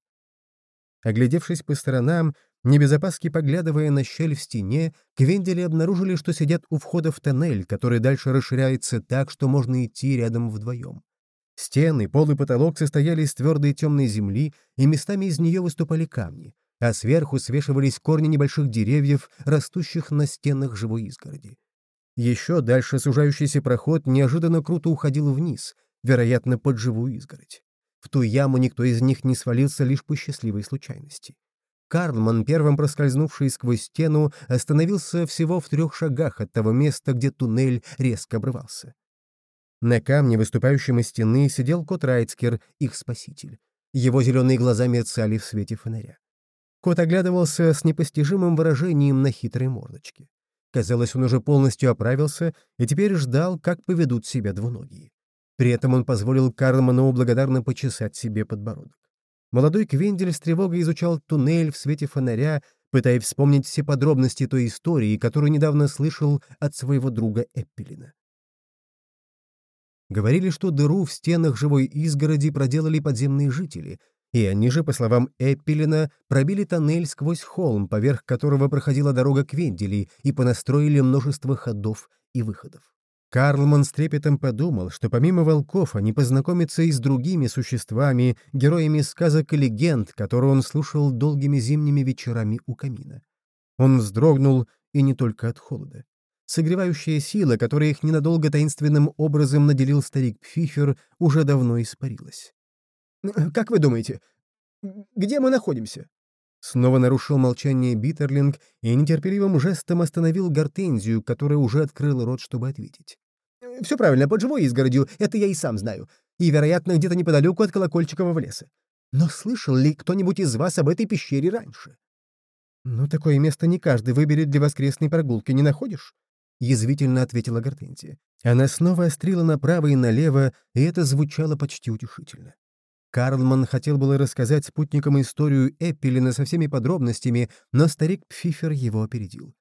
Оглядевшись по сторонам, небезопаски поглядывая на щель в стене, Квендели обнаружили, что сидят у входа в тоннель, который дальше расширяется так, что можно идти рядом вдвоем. Стены, пол и потолок состояли из твердой темной земли, и местами из нее выступали камни, а сверху свешивались корни небольших деревьев, растущих на стенах живой изгороди. Еще дальше сужающийся проход неожиданно круто уходил вниз, вероятно, под живую изгородь. В ту яму никто из них не свалился лишь по счастливой случайности. Карлман, первым проскользнувший сквозь стену, остановился всего в трех шагах от того места, где туннель резко обрывался. На камне, выступающем из стены, сидел кот Райцкер, их спаситель. Его зеленые глаза мерцали в свете фонаря. Кот оглядывался с непостижимым выражением на хитрой мордочке. Казалось, он уже полностью оправился и теперь ждал, как поведут себя двуногие. При этом он позволил Карлману благодарно почесать себе подбородок. Молодой Квендель с тревогой изучал туннель в свете фонаря, пытаясь вспомнить все подробности той истории, которую недавно слышал от своего друга Эппелина. Говорили, что дыру в стенах живой изгороди проделали подземные жители — и они же, по словам Эппелина, пробили тоннель сквозь холм, поверх которого проходила дорога к Венделии, и понастроили множество ходов и выходов. Карлман с трепетом подумал, что помимо волков они познакомятся и с другими существами, героями сказок и легенд, которые он слушал долгими зимними вечерами у камина. Он вздрогнул, и не только от холода. Согревающая сила, которая их ненадолго таинственным образом наделил старик Пфифер, уже давно испарилась. Как вы думаете, где мы находимся?» Снова нарушил молчание Биттерлинг и нетерпеливым жестом остановил Гортензию, которая уже открыла рот, чтобы ответить. «Все правильно, под живой изгородью, это я и сам знаю. И, вероятно, где-то неподалеку от Колокольчикового леса. Но слышал ли кто-нибудь из вас об этой пещере раньше?» «Ну, такое место не каждый выберет для воскресной прогулки, не находишь?» — язвительно ответила Гортензия. Она снова острила направо и налево, и это звучало почти утешительно. Карлман хотел было рассказать спутникам историю Эппелина со всеми подробностями, но старик Пфифер его опередил.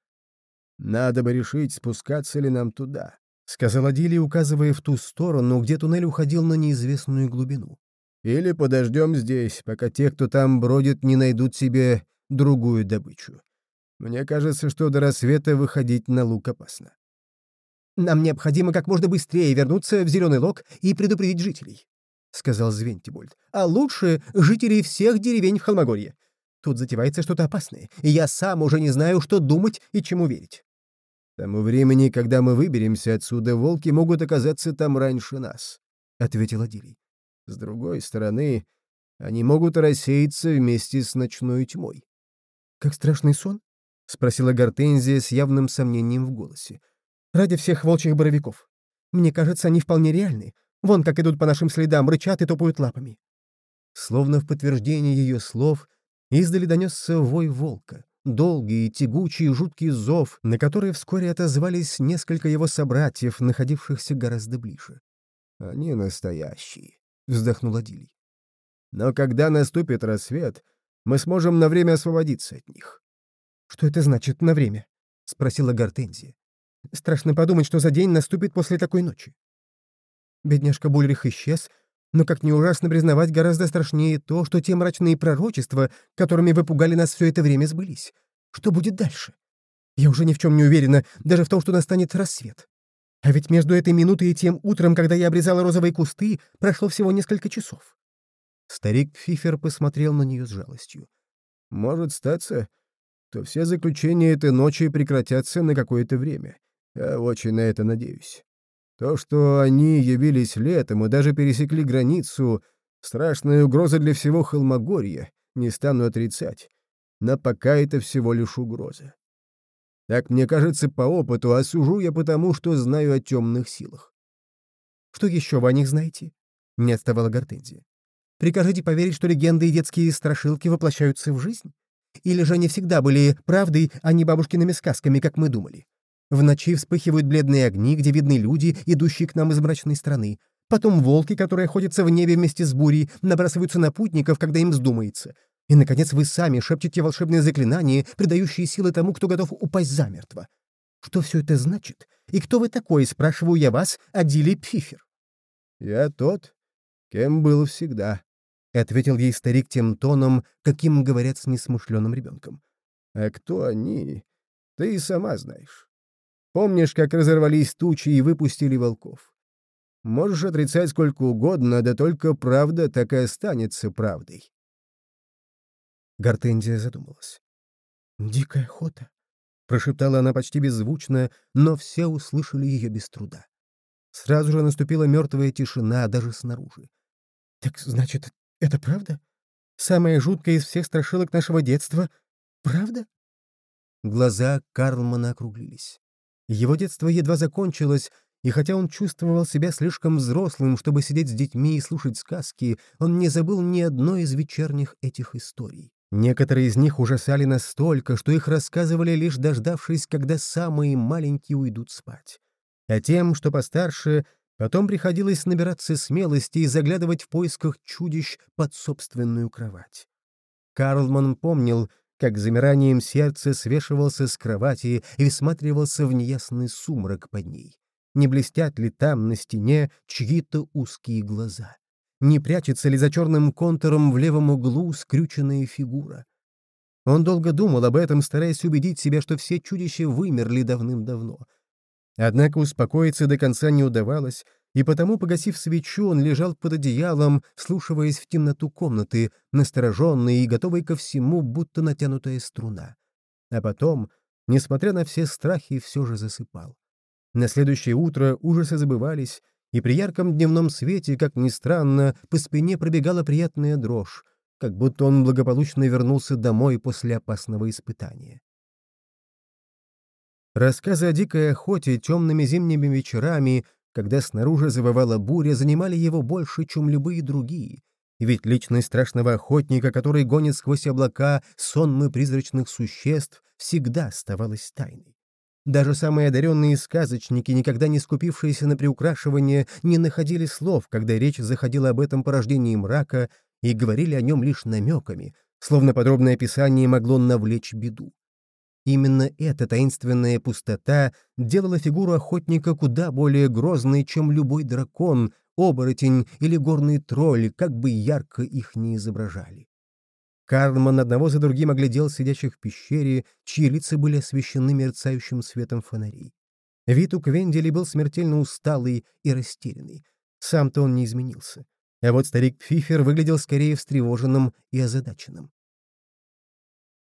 «Надо бы решить, спускаться ли нам туда», — сказал Адили, указывая в ту сторону, где туннель уходил на неизвестную глубину. «Или подождем здесь, пока те, кто там бродит, не найдут себе другую добычу. Мне кажется, что до рассвета выходить на луг опасно». «Нам необходимо как можно быстрее вернуться в Зеленый Лог и предупредить жителей», — сказал Звентибольд. «А лучше жителей всех деревень в Холмогорье. Тут затевается что-то опасное, и я сам уже не знаю, что думать и чему верить». «К тому времени, когда мы выберемся отсюда, волки могут оказаться там раньше нас», — ответил Адилий. «С другой стороны, они могут рассеяться вместе с ночной тьмой». «Как страшный сон?» — спросила Гортензия с явным сомнением в голосе. «Ради всех волчьих боровиков. Мне кажется, они вполне реальны. Вон как идут по нашим следам, рычат и топают лапами». Словно в подтверждение ее слов, издали донесся вой волка, долгий, тягучий, жуткий зов, на который вскоре отозвались несколько его собратьев, находившихся гораздо ближе. «Они настоящие», — вздохнул Адилий. «Но когда наступит рассвет, мы сможем на время освободиться от них». «Что это значит «на время»?» — спросила Гортензия. «Страшно подумать, что за день наступит после такой ночи». Бедняжка Бульрих исчез, но, как не ужасно признавать, гораздо страшнее то, что те мрачные пророчества, которыми вы пугали нас все это время, сбылись. Что будет дальше? Я уже ни в чем не уверена, даже в том, что настанет рассвет. А ведь между этой минутой и тем утром, когда я обрезала розовые кусты, прошло всего несколько часов. Старик Фифер посмотрел на нее с жалостью. «Может статься, то все заключения этой ночи прекратятся на какое-то время. Я очень на это надеюсь. То, что они явились летом и даже пересекли границу, страшная угроза для всего Холмогорья, не стану отрицать. Но пока это всего лишь угроза. Так мне кажется по опыту, а сужу я потому, что знаю о темных силах. Что еще вы о них знаете? Не отставала Гортензия. Прикажите поверить, что легенды и детские страшилки воплощаются в жизнь? Или же они всегда были правдой, а не бабушкиными сказками, как мы думали? В ночи вспыхивают бледные огни, где видны люди, идущие к нам из мрачной страны. Потом волки, которые охотятся в небе вместе с бурей, набрасываются на путников, когда им вздумается. И, наконец, вы сами шепчете волшебные заклинания, придающие силы тому, кто готов упасть замертво. Что все это значит? И кто вы такой, спрашиваю я вас, Адили Пфифер? Я тот, кем был всегда, — ответил ей старик тем тоном, каким говорят с несмышленным ребенком. А кто они, ты и сама знаешь. Помнишь, как разорвались тучи и выпустили волков? Можешь отрицать сколько угодно, да только правда так и останется правдой. Гортензия задумалась. «Дикая охота», — прошептала она почти беззвучно, но все услышали ее без труда. Сразу же наступила мертвая тишина даже снаружи. «Так, значит, это правда? Самая жуткая из всех страшилок нашего детства? Правда?» Глаза Карлмана округлились. Его детство едва закончилось, и хотя он чувствовал себя слишком взрослым, чтобы сидеть с детьми и слушать сказки, он не забыл ни одной из вечерних этих историй. Некоторые из них ужасали настолько, что их рассказывали лишь дождавшись, когда самые маленькие уйдут спать. А тем, что постарше, потом приходилось набираться смелости и заглядывать в поисках чудищ под собственную кровать. Карлман помнил, как замиранием сердца свешивался с кровати и всматривался в неясный сумрак под ней. Не блестят ли там на стене чьи-то узкие глаза? Не прячется ли за черным контуром в левом углу скрюченная фигура? Он долго думал об этом, стараясь убедить себя, что все чудища вымерли давным-давно. Однако успокоиться до конца не удавалось, и потому, погасив свечу, он лежал под одеялом, слушаясь в темноту комнаты, настороженный и готовый ко всему, будто натянутая струна. А потом, несмотря на все страхи, все же засыпал. На следующее утро ужасы забывались, и при ярком дневном свете, как ни странно, по спине пробегала приятная дрожь, как будто он благополучно вернулся домой после опасного испытания. Рассказы о дикой охоте темными зимними вечерами, когда снаружи завывала буря, занимали его больше, чем любые другие, ведь личность страшного охотника, который гонит сквозь облака сонмы призрачных существ, всегда оставалась тайной. Даже самые одаренные сказочники, никогда не скупившиеся на приукрашивание, не находили слов, когда речь заходила об этом порождении мрака, и говорили о нем лишь намеками, словно подробное описание могло навлечь беду. Именно эта таинственная пустота делала фигуру охотника куда более грозной, чем любой дракон, оборотень или горный тролль, как бы ярко их ни изображали. Карлман одного за другим оглядел сидящих в пещере, чьи лица были освещены мерцающим светом фонарей. Вид у Квендели был смертельно усталый и растерянный. Сам-то он не изменился. А вот старик Пфифер выглядел скорее встревоженным и озадаченным.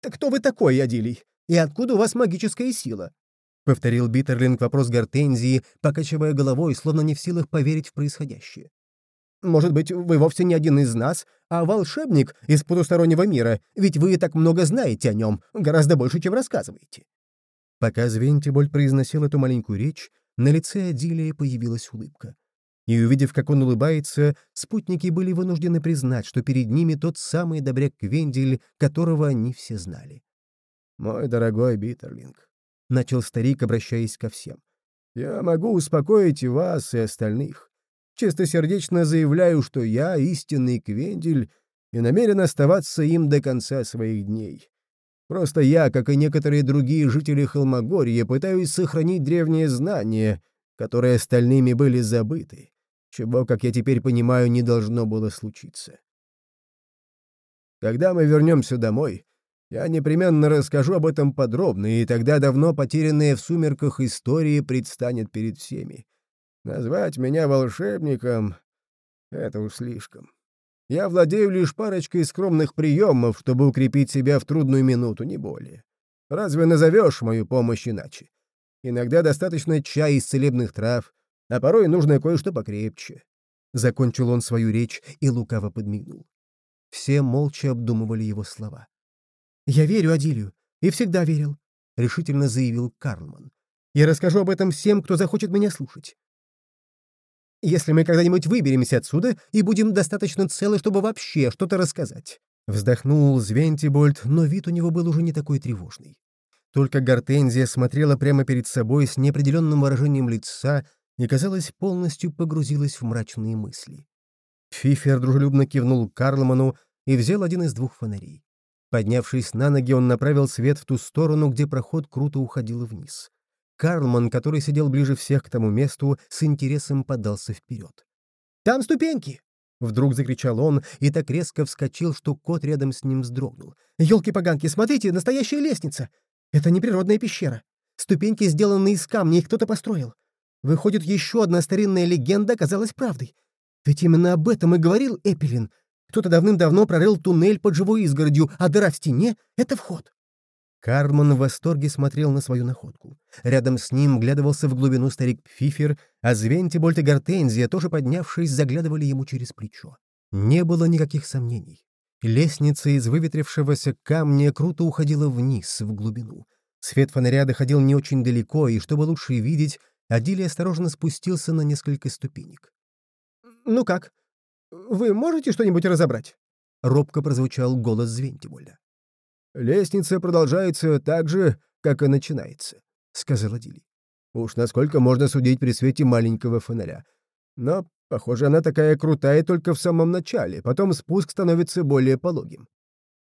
«Так кто вы такой, Адилий? И откуда у вас магическая сила?» — повторил Биттерлинг вопрос Гортензии, покачивая головой, словно не в силах поверить в происходящее. Может быть, вы вовсе не один из нас, а волшебник из потустороннего мира, ведь вы так много знаете о нем, гораздо больше, чем рассказываете». Пока Звентиболь произносил эту маленькую речь, на лице Адилия появилась улыбка. И, увидев, как он улыбается, спутники были вынуждены признать, что перед ними тот самый добряк Квендель, которого они все знали. «Мой дорогой Биттерлинг», — начал старик, обращаясь ко всем, — «я могу успокоить и вас, и остальных. Чистосердечно заявляю, что я истинный Квендель и намерен оставаться им до конца своих дней. Просто я, как и некоторые другие жители Холмогорья, пытаюсь сохранить древние знания, которые остальными были забыты, чего, как я теперь понимаю, не должно было случиться. Когда мы вернемся домой, я непременно расскажу об этом подробно, и тогда давно потерянная в сумерках история предстанет перед всеми. Назвать меня волшебником — это уж слишком. Я владею лишь парочкой скромных приемов, чтобы укрепить себя в трудную минуту, не более. Разве назовешь мою помощь иначе? Иногда достаточно чая из целебных трав, а порой нужно кое-что покрепче». Закончил он свою речь и лукаво подмигнул. Все молча обдумывали его слова. «Я верю Адилию, и всегда верил», — решительно заявил Карлман. «Я расскажу об этом всем, кто захочет меня слушать. Если мы когда-нибудь выберемся отсюда и будем достаточно целы, чтобы вообще что-то рассказать». Вздохнул Звентибольд, но вид у него был уже не такой тревожный. Только Гортензия смотрела прямо перед собой с неопределенным выражением лица и, казалось, полностью погрузилась в мрачные мысли. Фифер дружелюбно кивнул Карлману и взял один из двух фонарей. Поднявшись на ноги, он направил свет в ту сторону, где проход круто уходил вниз. Карлман, который сидел ближе всех к тому месту, с интересом подался вперед. «Там ступеньки!» Вдруг закричал он и так резко вскочил, что кот рядом с ним вздрогнул. «Елки-поганки, смотрите, настоящая лестница! Это не природная пещера. Ступеньки сделаны из камня, их кто-то построил. Выходит, еще одна старинная легенда оказалась правдой. Ведь именно об этом и говорил Эпелин. Кто-то давным-давно прорыл туннель под живой изгородью, а дыра в стене — это вход. Карман в восторге смотрел на свою находку. Рядом с ним глядывался в глубину старик Пфифер, а Звентибольд и Гортензия, тоже поднявшись, заглядывали ему через плечо. Не было никаких сомнений. Лестница из выветрившегося камня круто уходила вниз, в глубину. Свет фонаря доходил не очень далеко, и, чтобы лучше видеть, Адили осторожно спустился на несколько ступенек. «Ну как? Вы можете что-нибудь разобрать?» — робко прозвучал голос Звентибольда. «Лестница продолжается так же, как и начинается», — сказал Адили. «Уж насколько можно судить при свете маленького фонаря. Но, похоже, она такая крутая только в самом начале, потом спуск становится более пологим».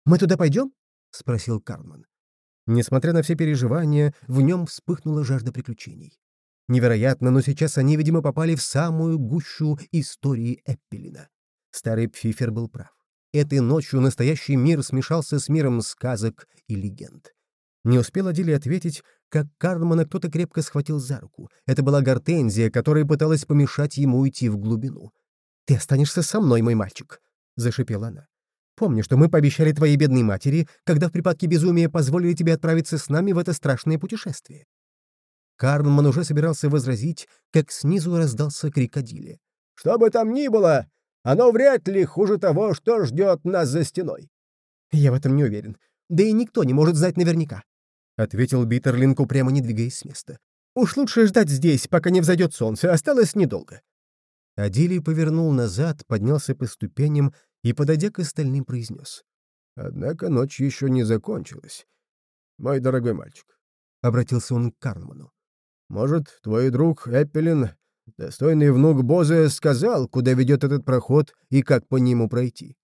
«Мы туда пойдем?» — спросил Карман. Несмотря на все переживания, в нем вспыхнула жажда приключений. Невероятно, но сейчас они, видимо, попали в самую гущу истории Эппелина. Старый Пфифер был прав. Этой ночью настоящий мир смешался с миром сказок и легенд. Не успел Адили ответить, как Карлмана кто-то крепко схватил за руку. Это была Гортензия, которая пыталась помешать ему уйти в глубину. «Ты останешься со мной, мой мальчик», — зашипела она. «Помни, что мы пообещали твоей бедной матери, когда в припадке безумия позволили тебе отправиться с нами в это страшное путешествие. Карлман уже собирался возразить, как снизу раздался крик Адили. «Что бы там ни было, оно вряд ли хуже того, что ждет нас за стеной». «Я в этом не уверен. Да и никто не может знать наверняка», — ответил Биттерлинг, упрямо не двигаясь с места. «Уж лучше ждать здесь, пока не взойдет солнце. Осталось недолго». Адилий повернул назад, поднялся по ступеням и, подойдя к остальным, произнес. «Однако ночь еще не закончилась. Мой дорогой мальчик», — обратился он к Карлману. Может, твой друг Эппелин, достойный внук Бозе, сказал, куда ведет этот проход и как по нему пройти?»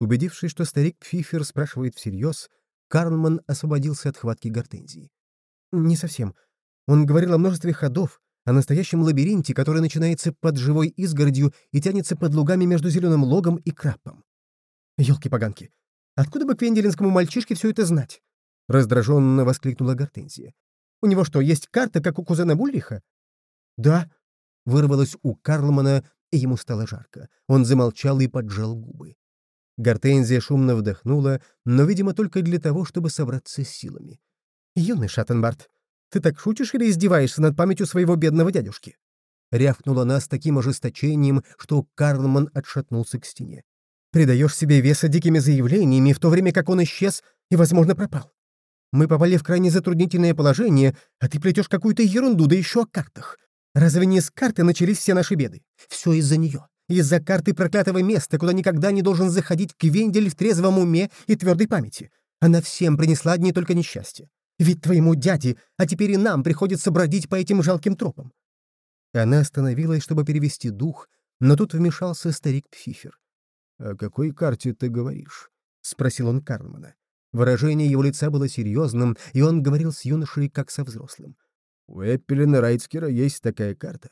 Убедившись, что старик Пфифер спрашивает всерьез, Карлман освободился от хватки гортензии. «Не совсем. Он говорил о множестве ходов, о настоящем лабиринте, который начинается под живой изгородью и тянется под лугами между зеленым логом и крапом. Ёлки-поганки, откуда бы квенделинскому мальчишке все это знать?» Раздраженно воскликнула Гортензия. У него что, есть карта, как у кузена Бульриха?» «Да», — вырвалось у Карлмана, и ему стало жарко. Он замолчал и поджал губы. Гортензия шумно вдохнула, но, видимо, только для того, чтобы собраться с силами. «Юный Шаттенбарт, ты так шутишь или издеваешься над памятью своего бедного дядюшки?» Рявкнула она с таким ожесточением, что Карлман отшатнулся к стене. «Придаешь себе веса дикими заявлениями, в то время как он исчез и, возможно, пропал. Мы попали в крайне затруднительное положение, а ты плетешь какую-то ерунду, да еще о картах. Разве не с карты начались все наши беды? Все из-за нее. Из-за карты проклятого места, куда никогда не должен заходить Квендель в трезвом уме и твердой памяти. Она всем принесла одни только несчастья. Ведь твоему дяде, а теперь и нам приходится бродить по этим жалким тропам. Она остановилась, чтобы перевести дух, но тут вмешался старик Пфифер. «О какой карте ты говоришь?» — спросил он Карлмана. Выражение его лица было серьезным, и он говорил с юношей, как со взрослым. «У Эппелина Райцкера есть такая карта,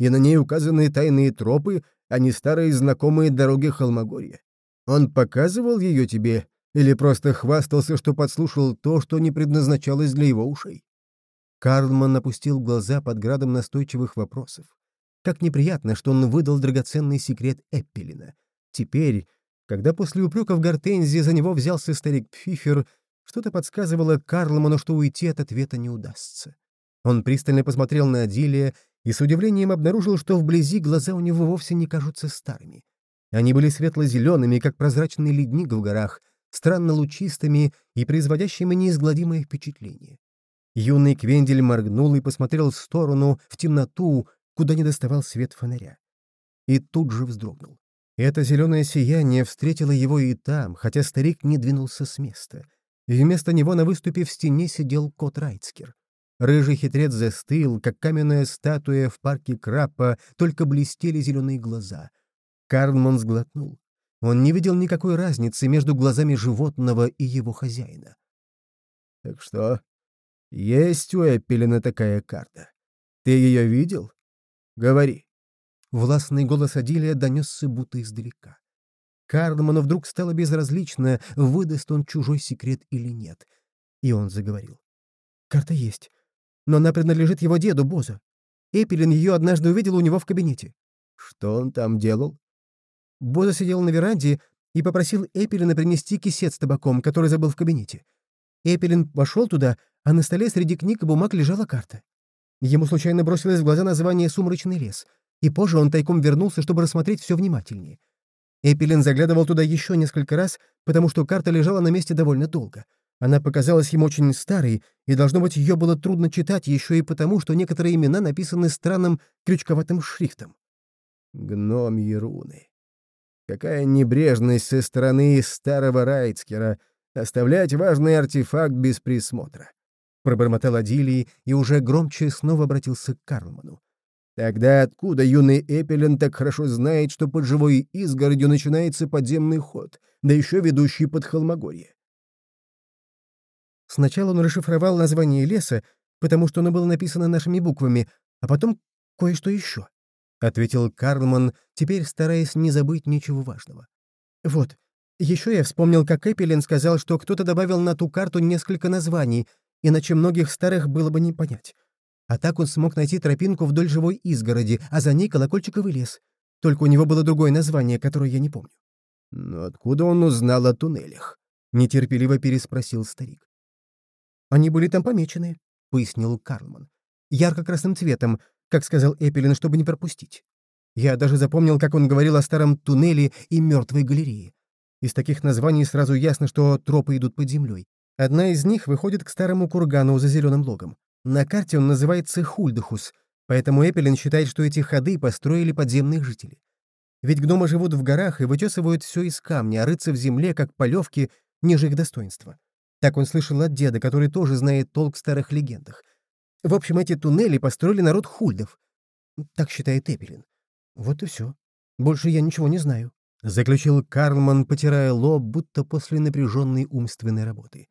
и на ней указаны тайные тропы, а не старые знакомые дороги Холмогорья. Он показывал ее тебе или просто хвастался, что подслушал то, что не предназначалось для его ушей?» Карлман опустил глаза под градом настойчивых вопросов. Как неприятно, что он выдал драгоценный секрет Эппелина. Теперь, когда после упреков Гортензии за него взялся старик Пфифер, что-то подсказывало Карлману, что уйти от ответа не удастся. Он пристально посмотрел на Адилия и с удивлением обнаружил, что вблизи глаза у него вовсе не кажутся старыми. Они были светло-зелеными, как прозрачный ледник в горах, странно лучистыми и производящими неизгладимое впечатление. Юный Квендель моргнул и посмотрел в сторону, в темноту, куда не доставал свет фонаря. И тут же вздрогнул. Это зеленое сияние встретило его и там, хотя старик не двинулся с места. И вместо него на выступе в стене сидел кот Райцкер. Рыжий хитрец застыл, как каменная статуя в парке Краппа, только блестели зеленые глаза. Карлман сглотнул. Он не видел никакой разницы между глазами животного и его хозяина. — Так что, есть у Эппелина такая карта? Ты ее видел? Говори. Властный голос Адилия донесся будто издалека. Карлману вдруг стало безразлично, выдаст он чужой секрет или нет. И он заговорил. «Карта есть, но она принадлежит его деду, Боза. Эпелин ее однажды увидел у него в кабинете». «Что он там делал?» Боза сидел на веранде и попросил Эпелина принести кисет с табаком, который забыл в кабинете. Эпелин пошел туда, а на столе среди книг и бумаг лежала карта. Ему случайно бросилось в глаза название «Сумрачный лес», и позже он тайком вернулся, чтобы рассмотреть все внимательнее. Эпелин заглядывал туда еще несколько раз, потому что карта лежала на месте довольно долго. Она показалась ему очень старой, и, должно быть, ее было трудно читать еще и потому, что некоторые имена написаны странным крючковатым шрифтом. Гномьи руны. Какая небрежность со стороны старого Райцкера оставлять важный артефакт без присмотра. Пробормотал Адилий и уже громче снова обратился к Карлману. Тогда откуда юный Эпелен так хорошо знает, что под живой изгородью начинается подземный ход, да еще ведущий под Холмогорье? Сначала он расшифровал название леса, потому что оно было написано нашими буквами, а потом кое-что еще, — ответил Карлман, теперь стараясь не забыть ничего важного. Вот, еще я вспомнил, как Эпелин сказал, что кто-то добавил на ту карту несколько названий, иначе многих старых было бы не понять. А так он смог найти тропинку вдоль живой изгороди, а за ней колокольчиковый лес. Только у него было другое название, которое я не помню. «Но откуда он узнал о туннелях?» — нетерпеливо переспросил старик. «Они были там помечены», — пояснил Карлман. «Ярко-красным цветом, как сказал Эпелин, чтобы не пропустить. Я даже запомнил, как он говорил о старом туннеле и мертвой галерее. Из таких названий сразу ясно, что тропы идут под землей. Одна из них выходит к старому кургану за зеленым логом. На карте он называется Хульдахус, поэтому Эпелин считает, что эти ходы построили подземные жители. Ведь гномы живут в горах и вытесывают все из камня, а рыться в земле, как полевки, ниже их достоинства. Так он слышал от деда, который тоже знает толк в старых легендах. В общем, эти туннели построили народ хульдов. Так считает Эпелин. Вот и все. Больше я ничего не знаю. Заключил Карлман, потирая лоб, будто после напряженной умственной работы.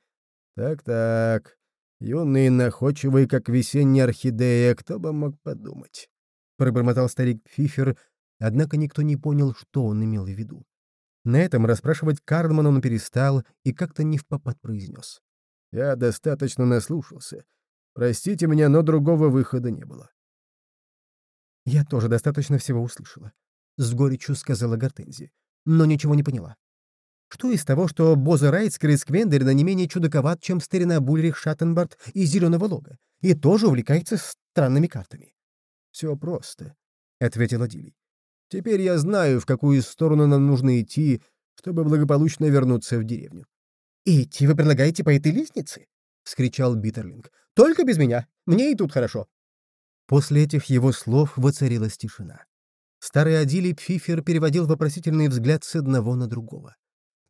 «Так-так, Юный и находчивый, как весенняя орхидея, кто бы мог подумать. Пробормотал старик Фифер, однако никто не понял, что он имел в виду. На этом расспрашивать Карлмана он перестал и как-то не в попад произнес. «Я достаточно наслушался. Простите меня, но другого выхода не было». «Я тоже достаточно всего услышала», — с горечью сказала Гортензи, но ничего не поняла. Что из того, что Боза Райтскер из Квендерина не менее чудаковат, чем старина Бульрих Шаттенбард из Зеленого Лога, и тоже увлекается странными картами? — Все просто, — ответил Адилий. — Теперь я знаю, в какую сторону нам нужно идти, чтобы благополучно вернуться в деревню. — Идти вы предлагаете по этой лестнице? — вскричал Биттерлинг. — Только без меня. Мне и тут хорошо. После этих его слов воцарилась тишина. Старый Адилий Пфифер переводил вопросительный взгляд с одного на другого.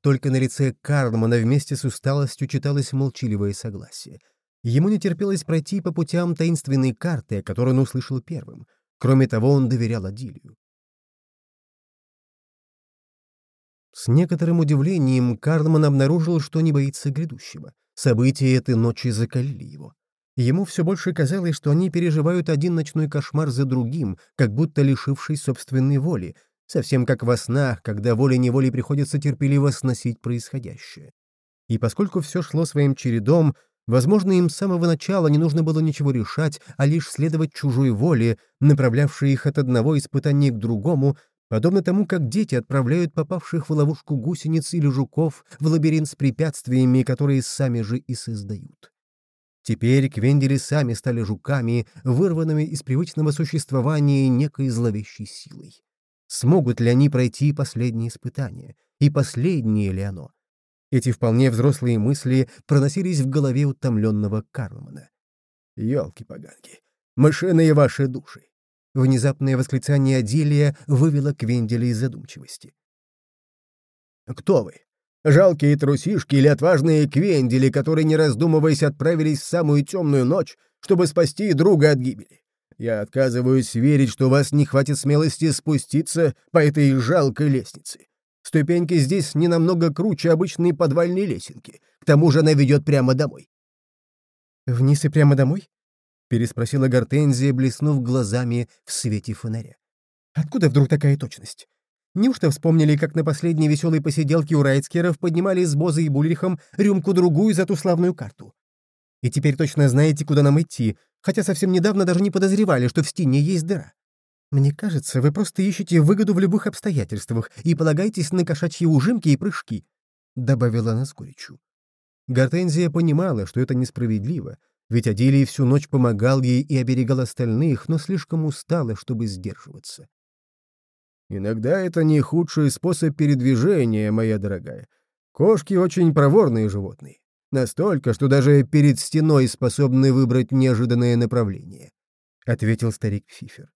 Только на лице Карлмана вместе с усталостью читалось молчаливое согласие. Ему не терпелось пройти по путям таинственной карты, которую он услышал первым. Кроме того, он доверял Адилию. С некоторым удивлением Карлман обнаружил, что не боится грядущего. События этой ночи закалили его. Ему все больше казалось, что они переживают один ночной кошмар за другим, как будто лишившись собственной воли, совсем как во снах, когда волей-неволей приходится терпеливо сносить происходящее. И поскольку все шло своим чередом, возможно, им с самого начала не нужно было ничего решать, а лишь следовать чужой воле, направлявшей их от одного испытания к другому, подобно тому, как дети отправляют попавших в ловушку гусениц или жуков в лабиринт с препятствиями, которые сами же и создают. Теперь квендели сами стали жуками, вырванными из привычного существования некой зловещей силой. Смогут ли они пройти последние испытания? И последнее ли оно? Эти вполне взрослые мысли проносились в голове утомленного Карлмана. «Елки-поганки! Мышиные ваши души!» Внезапное восклицание Адилия вывело Квенделя из задумчивости. «Кто вы? Жалкие трусишки или отважные квендели, которые, не раздумываясь, отправились в самую темную ночь, чтобы спасти друга от гибели? Я отказываюсь верить, что у вас не хватит смелости спуститься по этой жалкой лестнице. Ступеньки здесь не намного круче обычной подвальной лесенки. К тому же она ведет прямо домой. «Вниз и прямо домой?» — переспросила Гортензия, блеснув глазами в свете фонаря. «Откуда вдруг такая точность? Неужто вспомнили, как на последней веселой посиделке у Райцкеров поднимали с Бозой и Бульрихом рюмку-другую за ту славную карту? И теперь точно знаете, куда нам идти, хотя совсем недавно даже не подозревали, что в стене есть дыра. Мне кажется, вы просто ищете выгоду в любых обстоятельствах и полагаетесь на кошачьи ужимки и прыжки», — добавила она с горечью. Гортензия понимала, что это несправедливо, ведь Адилий всю ночь помогал ей и оберегал остальных, но слишком устала, чтобы сдерживаться. «Иногда это не худший способ передвижения, моя дорогая. Кошки очень проворные животные. Настолько, что даже перед стеной способны выбрать неожиданное направление», — ответил старик Фифер.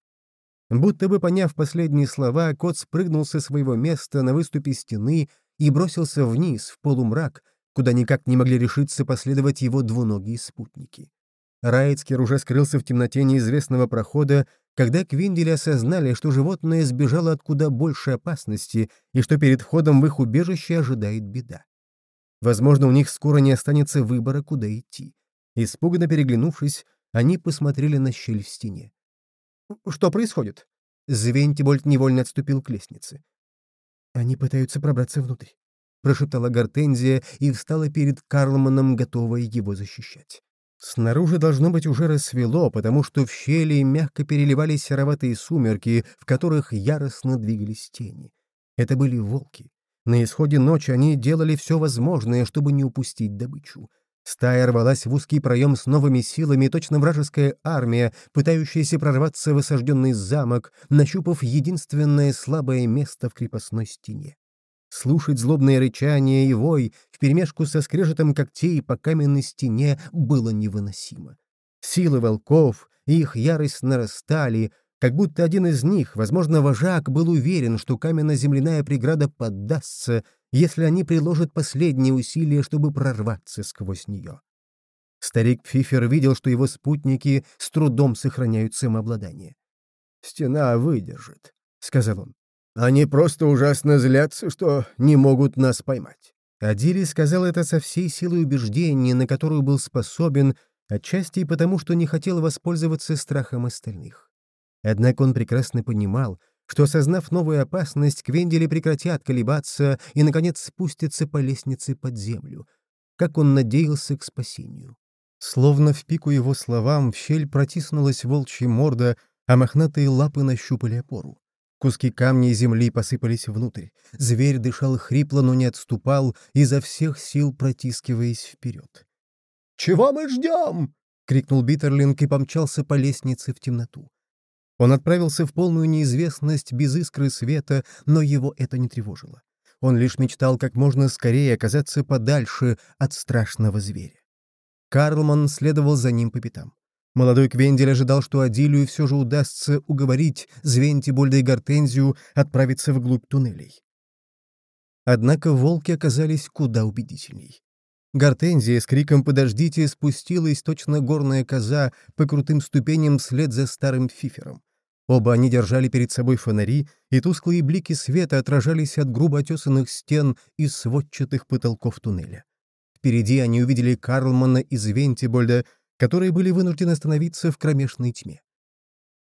Будто бы поняв последние слова, кот спрыгнул со своего места на выступе стены и бросился вниз, в полумрак, куда никак не могли решиться последовать его двуногие спутники. Райцкер уже скрылся в темноте неизвестного прохода, когда Квиндели осознали, что животное сбежало от куда большей опасности и что перед входом в их убежище ожидает беда. Возможно, у них скоро не останется выбора, куда идти. Испуганно переглянувшись, они посмотрели на щель в стене. «Что происходит?» Звентибольд невольно отступил к лестнице. «Они пытаются пробраться внутрь», — прошептала Гортензия и встала перед Карлманом, готовая его защищать. Снаружи, должно быть, уже рассвело, потому что в щели мягко переливались сероватые сумерки, в которых яростно двигались тени. Это были волки. На исходе ночи они делали все возможное, чтобы не упустить добычу. Стая рвалась в узкий проем с новыми силами, точно вражеская армия, пытающаяся прорваться в осажденный замок, нащупав единственное слабое место в крепостной стене. Слушать злобное рычание и вой вперемешку со скрежетом когтей по каменной стене было невыносимо. Силы волков и их ярость нарастали, как будто один из них, возможно, вожак, был уверен, что каменно-земляная преграда поддастся, если они приложат последние усилия, чтобы прорваться сквозь нее. Старик Пфифер видел, что его спутники с трудом сохраняют самообладание. «Стена выдержит», — сказал он. «Они просто ужасно злятся, что не могут нас поймать». Адили сказал это со всей силой убеждения, на которую был способен, отчасти и потому, что не хотел воспользоваться страхом остальных. Однако он прекрасно понимал, что, осознав новую опасность, Квендели прекратят колебаться и, наконец, спустятся по лестнице под землю, как он надеялся к спасению. Словно в пику его словам в щель протиснулась волчья морда, а мохнатые лапы нащупали опору. Куски камня и земли посыпались внутрь. Зверь дышал хрипло, но не отступал, изо всех сил протискиваясь вперед. «Чего мы ждем?» — крикнул Биттерлинг и помчался по лестнице в темноту. Он отправился в полную неизвестность без искры света, но его это не тревожило. Он лишь мечтал как можно скорее оказаться подальше от страшного зверя. Карлман следовал за ним по пятам. Молодой Квендель ожидал, что Адилию все же удастся уговорить Звентибольда и Гортензию отправиться вглубь туннелей. Однако волки оказались куда убедительней. Гортензия с криком «Подождите!» спустилась точно горная коза по крутым ступеням вслед за старым фифером. Оба они держали перед собой фонари, и тусклые блики света отражались от грубо отесанных стен и сводчатых потолков туннеля. Впереди они увидели Карлмана из Вентибольда, которые были вынуждены остановиться в кромешной тьме.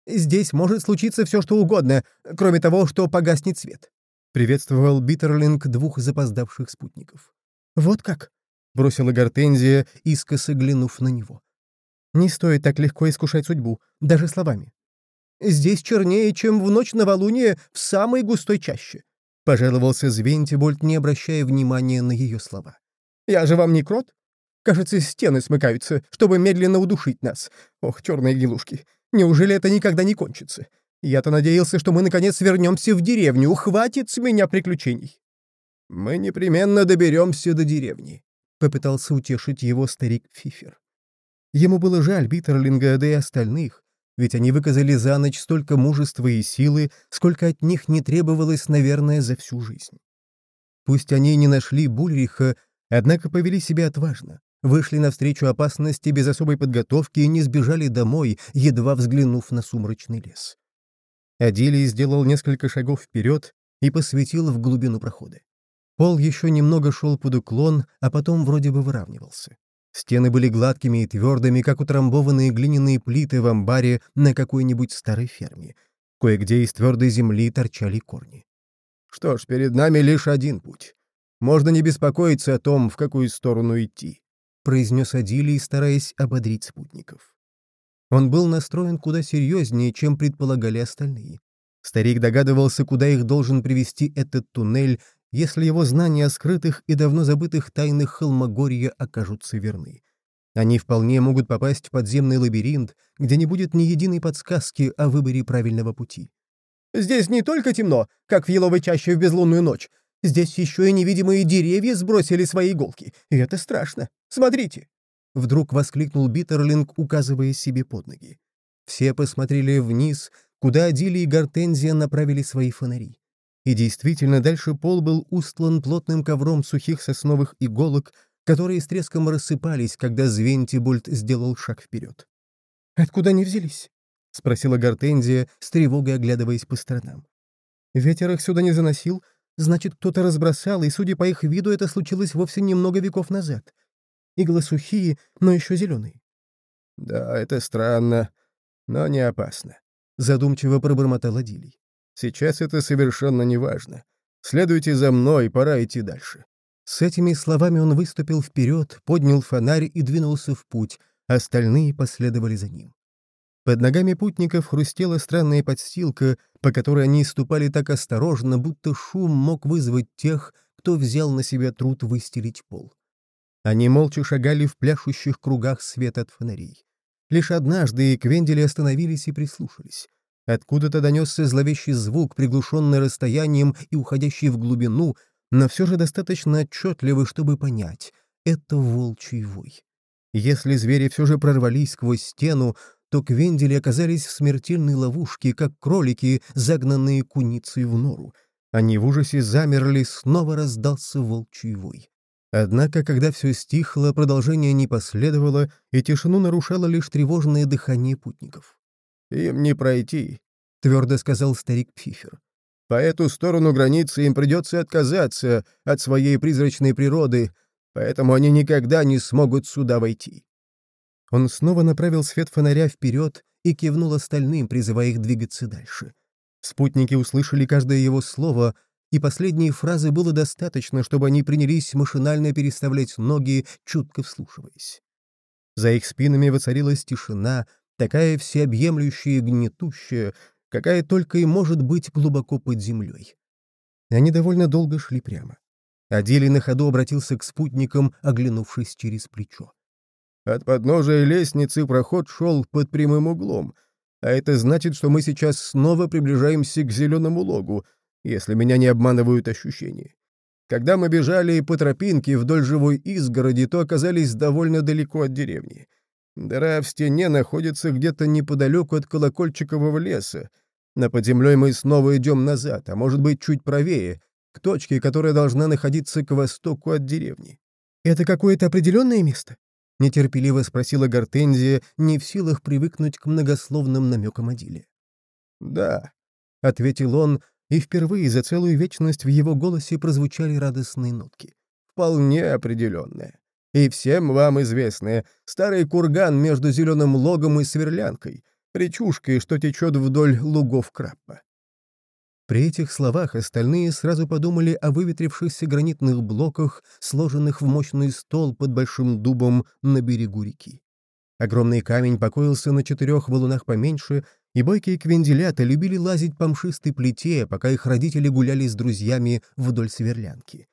«Здесь может случиться все, что угодно, кроме того, что погаснет свет», — приветствовал Биттерлинг двух запоздавших спутников. «Вот как?» — бросила Гортензия, искоса глянув на него. «Не стоит так легко искушать судьбу, даже словами». «Здесь чернее, чем в ночь новолуния в самой густой чаще», — пожаловался Звентибольд, не обращая внимания на ее слова. «Я же вам не крот? Кажется, стены смыкаются, чтобы медленно удушить нас. Ох, черные гнилушки. Неужели это никогда не кончится? Я-то надеялся, что мы наконец вернемся в деревню. Хватит с меня приключений. Мы непременно доберемся до деревни, — попытался утешить его старик Фифер. Ему было жаль Биттерлинга, да и остальных, ведь они выказали за ночь столько мужества и силы, сколько от них не требовалось, наверное, за всю жизнь. Пусть они не нашли Бульриха, однако повели себя отважно, вышли навстречу опасности без особой подготовки и не сбежали домой, едва взглянув на сумрачный лес. Адилий сделал несколько шагов вперед и посветил в глубину прохода. Пол еще немного шел под уклон, а потом вроде бы выравнивался. Стены были гладкими и твердыми, как утрамбованные глиняные плиты в амбаре на какой-нибудь старой ферме. Кое-где из твердой земли торчали корни. Что ж, перед нами лишь один путь. Можно не беспокоиться о том, в какую сторону идти, — произнес Адилий, стараясь ободрить спутников. Он был настроен куда серьезнее, чем предполагали остальные. Старик догадывался, куда их должен привести этот туннель, если его знания о скрытых и давно забытых тайнах Холмогорья окажутся верны. Они вполне могут попасть в подземный лабиринт, где не будет ни единой подсказки о выборе правильного пути. «Здесь не только темно, как в еловой чаще в безлунную ночь. Здесь еще и невидимые деревья сбросили свои иголки, и это страшно. Смотрите!» Вдруг воскликнул Биттерлинг, указывая себе под ноги. Все посмотрели вниз, куда Адили и Гортензия направили свои фонари. И действительно, дальше пол был устлан плотным ковром сухих сосновых иголок, которые с треском рассыпались, когда Звентибульт сделал шаг вперед. «Откуда они взялись?» — спросила Гортензия, с тревогой оглядываясь по сторонам. «Ветер их сюда не заносил, значит, кто-то разбросал, и, судя по их виду, это случилось вовсе немного веков назад. Иглы сухие, но еще зеленые». «Да, это странно, но не опасно», — задумчиво пробормотал Адилий. Сейчас это совершенно не важно. Следуйте за мной, пора идти дальше». С этими словами он выступил вперед, поднял фонарь и двинулся в путь, остальные последовали за ним. Под ногами путников хрустела странная подстилка, по которой они ступали так осторожно, будто шум мог вызвать тех, кто взял на себя труд выстелить пол. Они молча шагали в пляшущих кругах света от фонарей. Лишь однажды Квендели остановились и прислушались. Откуда-то донесся зловещий звук, приглушенный расстоянием и уходящий в глубину, но все же достаточно отчетливый, чтобы понять — это волчий вой. Если звери все же прорвались сквозь стену, то квендели оказались в смертельной ловушке, как кролики, загнанные куницей в нору. Они в ужасе замерли, снова раздался волчий вой. Однако, когда все стихло, продолжение не последовало, и тишину нарушало лишь тревожное дыхание путников. «Им не пройти», — твердо сказал старик Пфифер. «По эту сторону границы им придется отказаться от своей призрачной природы, поэтому они никогда не смогут сюда войти». Он снова направил свет фонаря вперед и кивнул остальным, призывая их двигаться дальше. Спутники услышали каждое его слово, и последние фразы было достаточно, чтобы они принялись машинально переставлять ноги, чутко вслушиваясь. За их спинами воцарилась тишина, такая всеобъемлющая и гнетущая, какая только и может быть глубоко под землей. Они довольно долго шли прямо. Адилий на ходу обратился к спутникам, оглянувшись через плечо. «От подножия лестницы проход шел под прямым углом, а это значит, что мы сейчас снова приближаемся к зеленому логу, если меня не обманывают ощущения. Когда мы бежали по тропинке вдоль живой изгороди, то оказались довольно далеко от деревни. Дыра в стене находится где-то неподалеку от колокольчикового леса. На под землей мы снова идем назад, а может быть чуть правее, к точке, которая должна находиться к востоку от деревни. «Это какое-то определенное место?» — нетерпеливо спросила Гортензия, не в силах привыкнуть к многословным намекам Адиле. «Да», — ответил он, и впервые за целую вечность в его голосе прозвучали радостные нотки. «Вполне определенное и всем вам известное, старый курган между зеленым логом и сверлянкой, речушкой, что течет вдоль лугов Краппа. При этих словах остальные сразу подумали о выветрившихся гранитных блоках, сложенных в мощный стол под большим дубом на берегу реки. Огромный камень покоился на четырех валунах поменьше, и бойкие квенделята любили лазить по мшистой плите, пока их родители гуляли с друзьями вдоль сверлянки.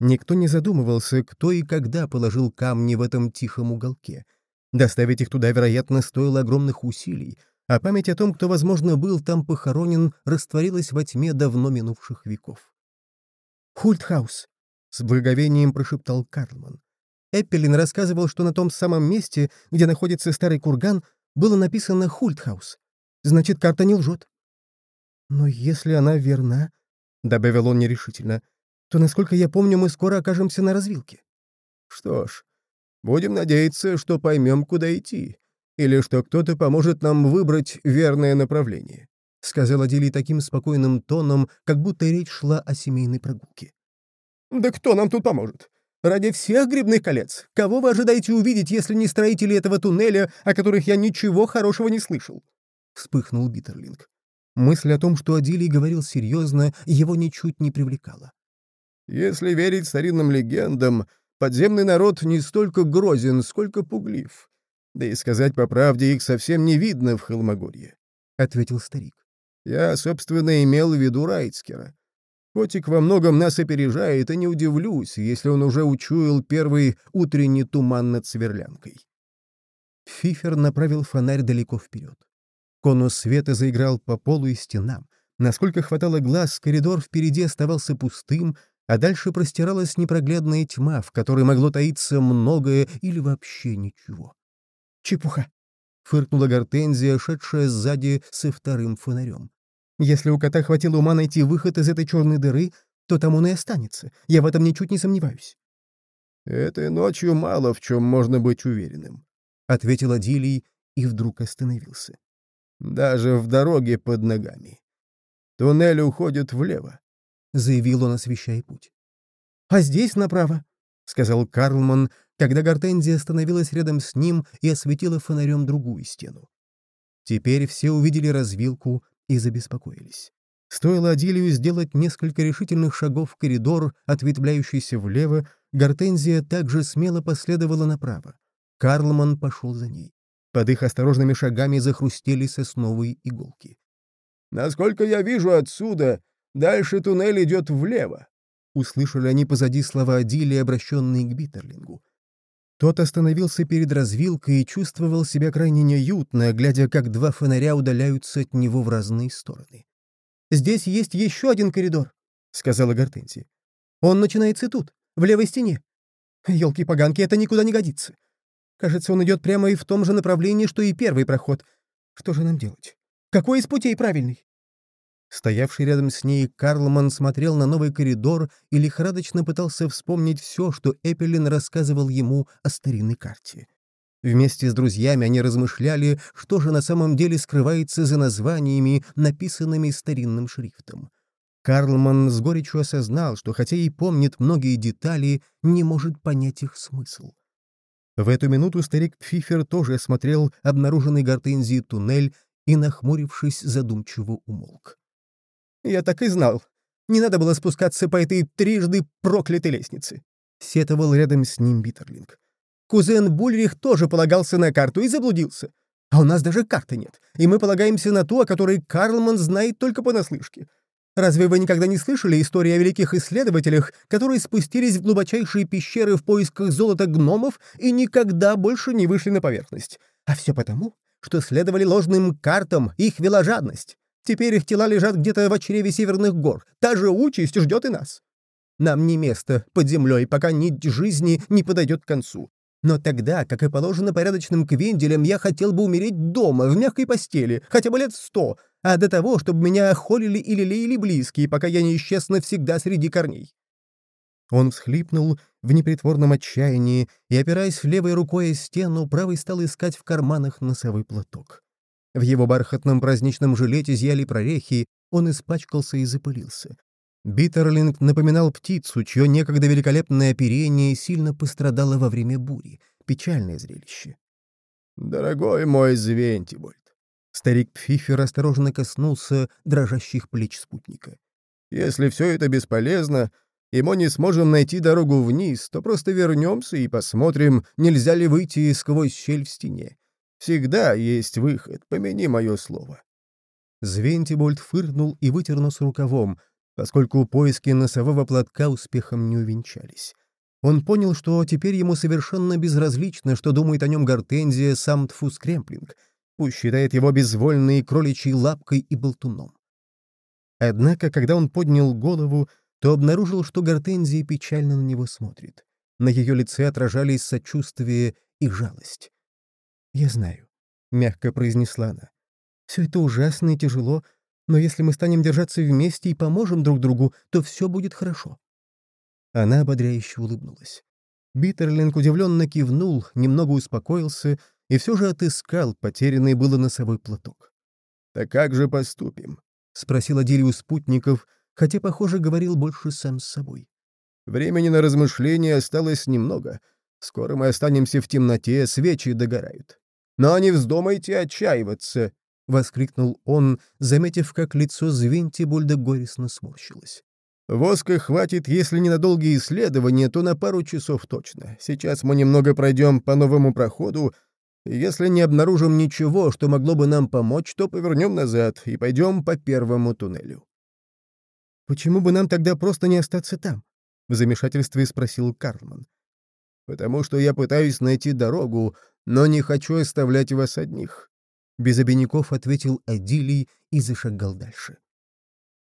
Никто не задумывался, кто и когда положил камни в этом тихом уголке. Доставить их туда, вероятно, стоило огромных усилий, а память о том, кто, возможно, был там похоронен, растворилась во тьме давно минувших веков. «Хультхаус», — с благовением прошептал Карлман. Эппелин рассказывал, что на том самом месте, где находится старый курган, было написано «Хультхаус». Значит, карта не лжет. «Но если она верна», — добавил он нерешительно, «то, насколько я помню, мы скоро окажемся на развилке». «Что ж, будем надеяться, что поймем, куда идти, или что кто-то поможет нам выбрать верное направление», — сказал Адилий таким спокойным тоном, как будто речь шла о семейной прогулке. «Да кто нам тут поможет? Ради всех грибных колец. Кого вы ожидаете увидеть, если не строители этого туннеля, о которых я ничего хорошего не слышал?» Вспыхнул Биттерлинг. Мысль о том, что Адилий говорил серьезно, его ничуть не привлекала. «Если верить старинным легендам, подземный народ не столько грозен, сколько пуглив. Да и сказать по правде, их совсем не видно в Холмогорье», — ответил старик. «Я, собственно, имел в виду Райцкера. Котик во многом нас опережает, и не удивлюсь, если он уже учуял первый утренний туман над Сверлянкой». Фифер направил фонарь далеко вперед. Конус света заиграл по полу и стенам. Насколько хватало глаз, коридор впереди оставался пустым, а дальше простиралась непроглядная тьма, в которой могло таиться многое или вообще ничего. «Чепуха!» — фыркнула Гортензия, шедшая сзади со вторым фонарем. «Если у кота хватило ума найти выход из этой черной дыры, то там он и останется. Я в этом ничуть не сомневаюсь». «Этой ночью мало в чем можно быть уверенным», — ответил Адилий и вдруг остановился даже в дороге под ногами. Туннель уходит влево, — заявил он, освещая путь. — А здесь направо, — сказал Карлман, когда Гортензия остановилась рядом с ним и осветила фонарем другую стену. Теперь все увидели развилку и забеспокоились. Стоило Адилию сделать несколько решительных шагов в коридор, ответвляющийся влево, Гортензия также смело последовала направо. Карлман пошел за ней. Под их осторожными шагами захрустели сосновые иголки. «Насколько я вижу отсюда, дальше туннель идет влево», — услышали они позади слова Адили, обращенные к Биттерлингу. Тот остановился перед развилкой и чувствовал себя крайне неуютно, глядя, как два фонаря удаляются от него в разные стороны. «Здесь есть еще один коридор», — сказала Гортензия. «Он начинается тут, в левой стене. Елки-поганки, это никуда не годится. Кажется, он идет прямо и в том же направлении, что и первый проход. Что же нам делать? Какой из путей правильный?» Стоявший рядом с ней Карлман смотрел на новый коридор и лихорадочно пытался вспомнить все, что Эпелин рассказывал ему о старинной карте. Вместе с друзьями они размышляли, что же на самом деле скрывается за названиями, написанными старинным шрифтом. Карлман с горечью осознал, что хотя и помнит многие детали, не может понять их смысл. В эту минуту старик Пфифер тоже осмотрел обнаруженный гортензией туннель и, нахмурившись, задумчиво умолк. «Я так и знал. Не надо было спускаться по этой трижды проклятой лестнице», — сетовал рядом с ним Биттерлинг. «Кузен Бульрих тоже полагался на карту и заблудился. А у нас даже карты нет, и мы полагаемся на ту, о которой Карлман знает только понаслышке. Разве вы никогда не слышали истории о великих исследователях, которые спустились в глубочайшие пещеры в поисках золота гномов и никогда больше не вышли на поверхность? А все потому, что следовали ложным картам, их вела жадность. Теперь их тела лежат где-то в чреве северных гор. Та же участь ждет и нас. Нам не место под землей, пока нить жизни не подойдет к концу. Но тогда, как и положено порядочным квенделям, я хотел бы умереть дома, в мягкой постели, хотя бы лет сто, а до того, чтобы меня охолили или лелеяли близкие, пока я не исчез навсегда среди корней». Он всхлипнул в непритворном отчаянии и, опираясь левой рукой о стену, правой стал искать в карманах носовой платок. В его бархатном праздничном жилете зияли прорехи, он испачкался и запылился. Биттерлинг напоминал птицу, чье некогда великолепное оперение сильно пострадало во время бури. Печальное зрелище. «Дорогой мой Звентибольд!» Старик Пфифер осторожно коснулся дрожащих плеч спутника. «Если все это бесполезно, и мы не сможем найти дорогу вниз, то просто вернемся и посмотрим, нельзя ли выйти сквозь щель в стене. Всегда есть выход, помяни мое слово». Звентибольд фыркнул и вытер нос рукавом, поскольку поиски носового платка успехом не увенчались. Он понял, что теперь ему совершенно безразлично, что думает о нем Гортензия Самтфус Кремплинг, пусть считает его безвольной кроличьей лапкой и болтуном. Однако, когда он поднял голову, то обнаружил, что Гортензия печально на него смотрит. На ее лице отражались сочувствие и жалость. «Я знаю», — мягко произнесла она. «Все это ужасно и тяжело, но если мы станем держаться вместе и поможем друг другу, то все будет хорошо». Она ободряюще улыбнулась. Биттерлинг удивленно кивнул, немного успокоился и все же отыскал потерянный было носовой платок. «Так как же поступим?» — спросил Адиль спутников, хотя, похоже, говорил больше сам с собой. «Времени на размышления осталось немного. Скоро мы останемся в темноте, свечи догорают. Но не вздумайте отчаиваться!» — воскликнул он, заметив, как лицо Звентибульда горестно сморщилось. Воска хватит, если не на долгие исследования, то на пару часов точно. Сейчас мы немного пройдем по новому проходу. Если не обнаружим ничего, что могло бы нам помочь, то повернем назад и пойдем по первому туннелю. «Почему бы нам тогда просто не остаться там?» — в замешательстве спросил Карлман. «Потому что я пытаюсь найти дорогу, но не хочу оставлять вас одних», — без обиняков ответил Адилий и зашагал дальше.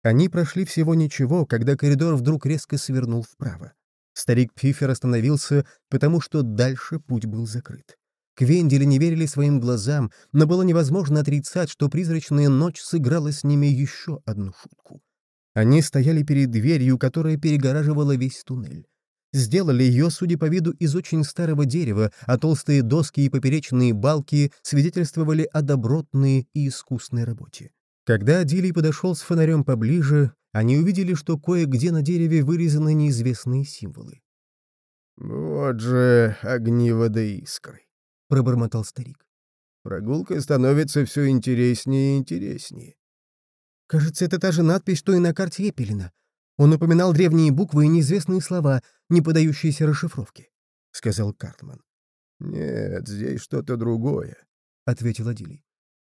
Они прошли всего ничего, когда коридор вдруг резко свернул вправо. Старик Пифер остановился, потому что дальше путь был закрыт. Квендели не верили своим глазам, но было невозможно отрицать, что призрачная ночь сыграла с ними еще одну шутку. Они стояли перед дверью, которая перегораживала весь туннель. Сделали ее, судя по виду, из очень старого дерева, а толстые доски и поперечные балки свидетельствовали о добротной и искусной работе. Когда Адилий подошел с фонарем поближе, они увидели, что кое-где на дереве вырезаны неизвестные символы. «Вот же огни воды искры», — пробормотал старик. «Прогулка становится все интереснее и интереснее». «Кажется, это та же надпись, что и на карте Эпелина. Он упоминал древние буквы и неизвестные слова, не поддающиеся расшифровке», — сказал Картман. «Нет, здесь что-то другое», — ответил Адилий.